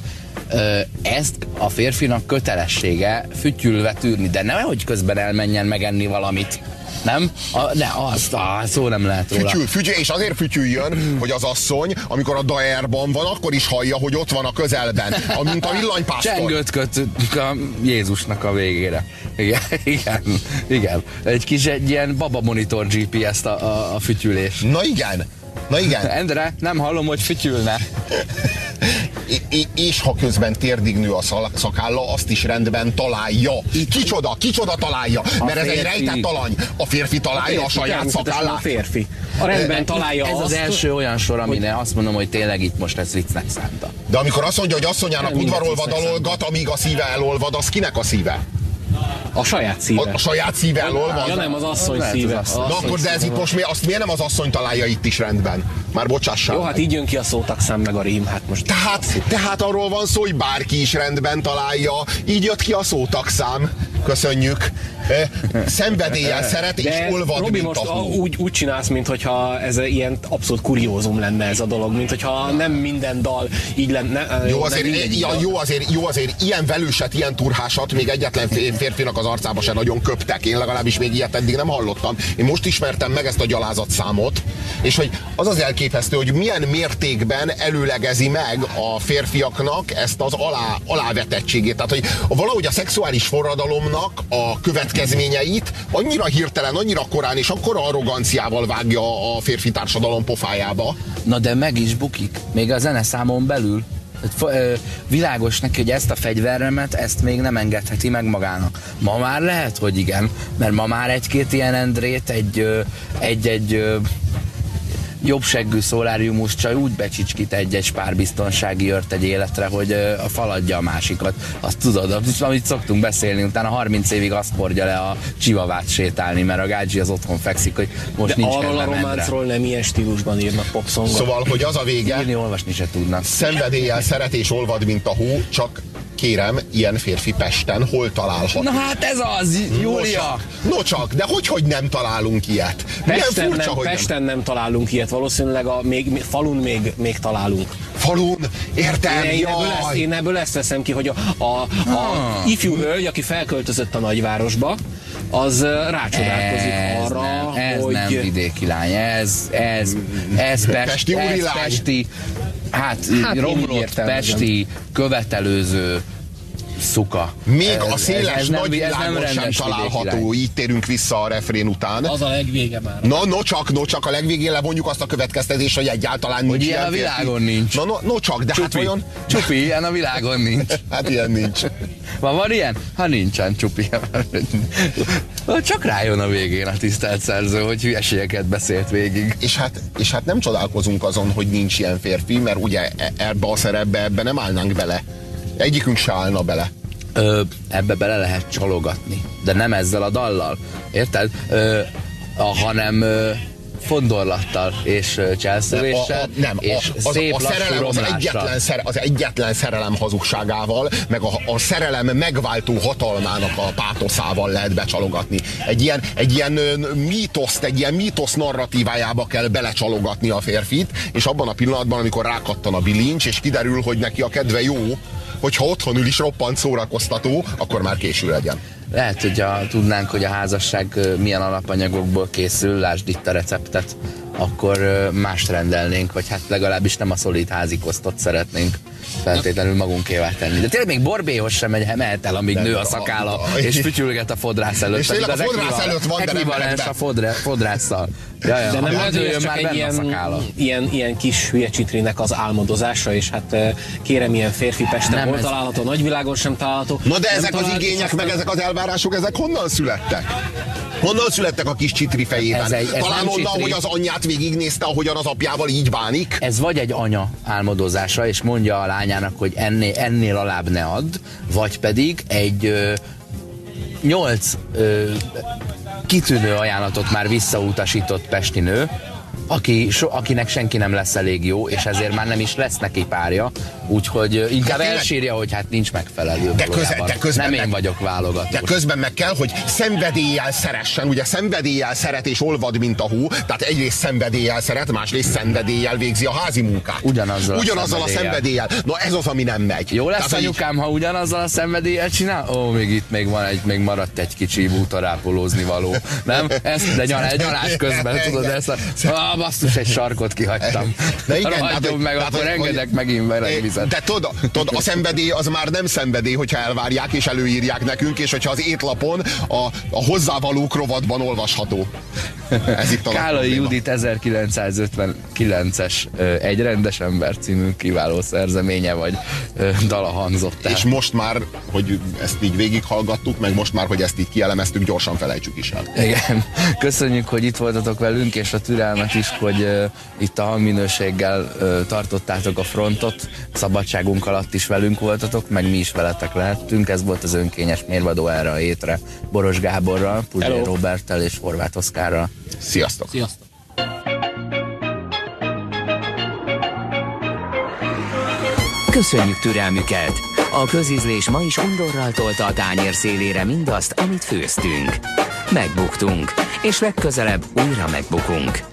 ezt a férfinak kötelessége fütyülve tűrni, de nem, hogy közben elmenjen megenni valamit. Nem? A, ne, azt, á, szó nem lehet róla. Fütyül, fütyül, és azért fütyüljön, hogy az asszony, amikor a daerban van, akkor is hallja, hogy ott van a közelben, amint a villanypásztor. Csengőt köt a Jézusnak a végére. Igen, igen, igen. Egy kis egy ilyen baba monitor GPS-t a, a, a fütyülés. Na igen, na igen. Endre, nem hallom, hogy fütyülne. I- és ha közben térdig nő a szakálla, azt is rendben találja. Kicsoda, kicsoda találja? Mert ez egy férfi. rejtett alany. A férfi találja a saját Természetesen szakállát. A férfi. A rendben találja Ez azt, az első olyan sor, amire azt mondom, hogy tényleg itt most ez viccnek szánta. De amikor azt mondja, hogy asszonyának Nem, mindent udvarolva visznek dalolgat, amíg a szíve elolvad, az kinek a szíve? A saját szíve. A, a saját szíve elolvad? Ja nem, az asszony Lehet, az szíve. asszony. Az Na asszony akkor de ez szíve itt van. most mi, azt miért nem az asszony találja itt is rendben? Már bocsássál. Jó, hát így jön ki a szótakszám meg a rím, hát most... Tehát, tehát arról van szó, hogy bárki is rendben találja. Így jött ki a szótakszám. Köszönjük. Szenvedéllyel szeret és De olvad, Robi, mint most a úgy, úgy csinálsz, mintha ez ilyen abszolút kuriózum lenne ez a dolog, mint hogyha nem minden dal így lenne. Jó azért, mindegyik ja, jó, azért, jó azért ilyen velőset, ilyen turhásat még egyetlen fér- férfinak az arcába se nagyon köptek. Én legalábbis még ilyet eddig nem hallottam. Én most ismertem meg ezt a gyalázat számot, és hogy az az elképesztő, hogy milyen mértékben előlegezi meg a férfiaknak ezt az alá, alávetettségét. Tehát, hogy valahogy a szexuális forradalomnak a következményeit annyira hirtelen, annyira korán és akkora arroganciával vágja a férfi társadalom pofájába. Na de meg is bukik, még a zeneszámon belül. Ö, Világos neki, hogy ezt a fegyveremet, ezt még nem engedheti meg magának. Ma már lehet, hogy igen, mert ma már egy-két ilyen Endrét egy, ö, egy-egy ö, jobbseggű szoláriumos csaj úgy becsicskít egy-egy spárbiztonsági ört egy életre, hogy a faladja a másikat. Azt tudod, amit szoktunk beszélni, utána 30 évig azt hordja le a csivavát sétálni, mert a gádzsi az otthon fekszik, hogy most De nincs arról a románcról nem ilyen stílusban írnak popszongot. Szóval, hogy az a vége, Írni, olvasni se tudnak. szenvedéllyel szeret és olvad, mint a hó, csak kérem, ilyen férfi Pesten hol található? Na hát ez az, Júlia! No csak, de hogy, hogy nem találunk ilyet? Pesten, furcsa, nem, hogy Pesten nem. találunk ilyet, valószínűleg a még, falun még, még találunk. nem. Falun, értem, Én ebből, ezt, én ebből ezt veszem ki, hogy a, a, a Ah. ifjú hölgy, aki felköltözött a nagyvárosba, az rácsodálkozik Ez arra, nem, ez hogy... nem vidéki lány, ez, ez, ez, pest, Pesti ez pesti, hát, Hát romlott pesti, követelőző szuka. Még Ez- a széles ez- ez nem- nagy ez nem világon sem található, így térünk vissza a refrén után. Az a legvége már. Na, no csak, no csak, a legvégén levonjuk azt a következtetést, hogy egyáltalán nincs ilyen a férfi. világon nincs. Na, no, no csak, de hát Csupi, olyan... csupi, ilyen a világon nincs. Hát ilyen nincs. Van, van ilyen? Ha nincsen csupi. Csak rájön a végén a tisztelt szerző, hogy hülyeségeket beszélt végig. És hát, és hát nem csodálkozunk azon, hogy nincs ilyen férfi, mert ugye e- ebbe a szerepbe ebbe nem állnánk bele. Egyikünk se állna bele. Ö, ebbe bele lehet csalogatni, de nem ezzel a dallal. Érted? Ö, a, hanem ö, fondorlattal és a, nem, és a, az, szép a szerelem az egyetlen, szer, az egyetlen szerelem hazugságával, meg a, a szerelem megváltó hatalmának a pátoszával lehet becsalogatni. Egy ilyen, egy ilyen mítoszt, egy ilyen mítosz narratívájába kell belecsalogatni a férfit, és abban a pillanatban, amikor rákattan a bilincs, és kiderül, hogy neki a kedve jó, hogyha otthon ül is roppant szórakoztató, akkor már késő legyen. Lehet, hogy a, tudnánk, hogy a házasság milyen alapanyagokból készül, lásd itt a receptet, akkor ö, mást rendelnénk, vagy hát legalábbis nem a szolid házi kosztot szeretnénk feltétlenül magunkévá tenni. De tényleg még borbéhoz sem megy, mehet el, amíg Nem, nő a a- szakála, a- és fütyülget a fodrász előtt. És tényleg a az fodrász előtt van, de nem a fodra, fodrásszal. Ja, ja, De nem ez csak már egy a ilyen, ilyen, ilyen kis hülye csitrinek az álmodozása, és hát kérem, ilyen férfi Pesten Nem, hol ez- található, nagyvilágon sem található. Na de ezek az igények, meg ezek az elvárások, ezek honnan születtek? Honnan születtek a kis csitri fejében? Ez egy- ez Talán onnan, csitri. hogy az anyját végignézte, ahogyan az apjával így bánik? Ez vagy egy anya álmodozása, és mondja a lányának, hogy ennél, ennél alább ne add, vagy pedig egy ö, nyolc ö, kitűnő ajánlatot már visszautasított pesti nő, aki, so, akinek senki nem lesz elég jó, és ezért már nem is lesz neki párja, úgyhogy ö, inkább tényleg? elsírja, hogy hát nincs megfelelő De, köze, valójában. de közben Nem én meg- vagyok válogató. De közben meg kell, hogy szenvedéllyel szeressen, ugye szenvedéllyel szeret és olvad, mint a hú, tehát egyrészt szenvedéllyel szeret, másrészt szenvedéllyel végzi a házi munkát. Ugyanazzal a Ugyanazzal a szenvedéllyel. szenvedéllyel. Na ez az, ami nem megy. Jó lesz Tehát, anyukám, ha ugyanazzal a szenvedéllyel csinál? Ó, még itt még van egy, még maradt egy kicsi bútorápolózni való. Nem? Ezt, de nyal, nyalás közben, tudod, ezt a, ah, basszus, egy sarkot kihagytam. De igen, hogy- meg, tehát, akkor hogy- engedek megint vele vizet. De tudod, tudod, a szenvedély az már nem szenvedély, hogyha elvárják és előírják nekünk, és hogyha az étlapon a, a hozzávalók rovatban olvasható. Ez itt a Kálai. Judit 1959-es ö, Egy rendes ember című kiváló szerzeménye, vagy dala hangzott el. És most már, hogy ezt így végighallgattuk, meg most már, hogy ezt így kielemeztük, gyorsan felejtsük is el. Igen. Köszönjük, hogy itt voltatok velünk, és a türelmet is, hogy uh, itt a hangminőséggel uh, tartottátok a frontot. Szabadságunk alatt is velünk voltatok, meg mi is veletek lehettünk. Ez volt az önkényes mérvadó erre a hétre. Boros Gáborral, Puzsér Hello. Roberttel és Horváth Oszkárral. Sziasztok! Sziasztok! Köszönjük türelmüket! A közízlés ma is undorral tolta a tányér szélére mindazt, amit főztünk. Megbuktunk, és legközelebb újra megbukunk.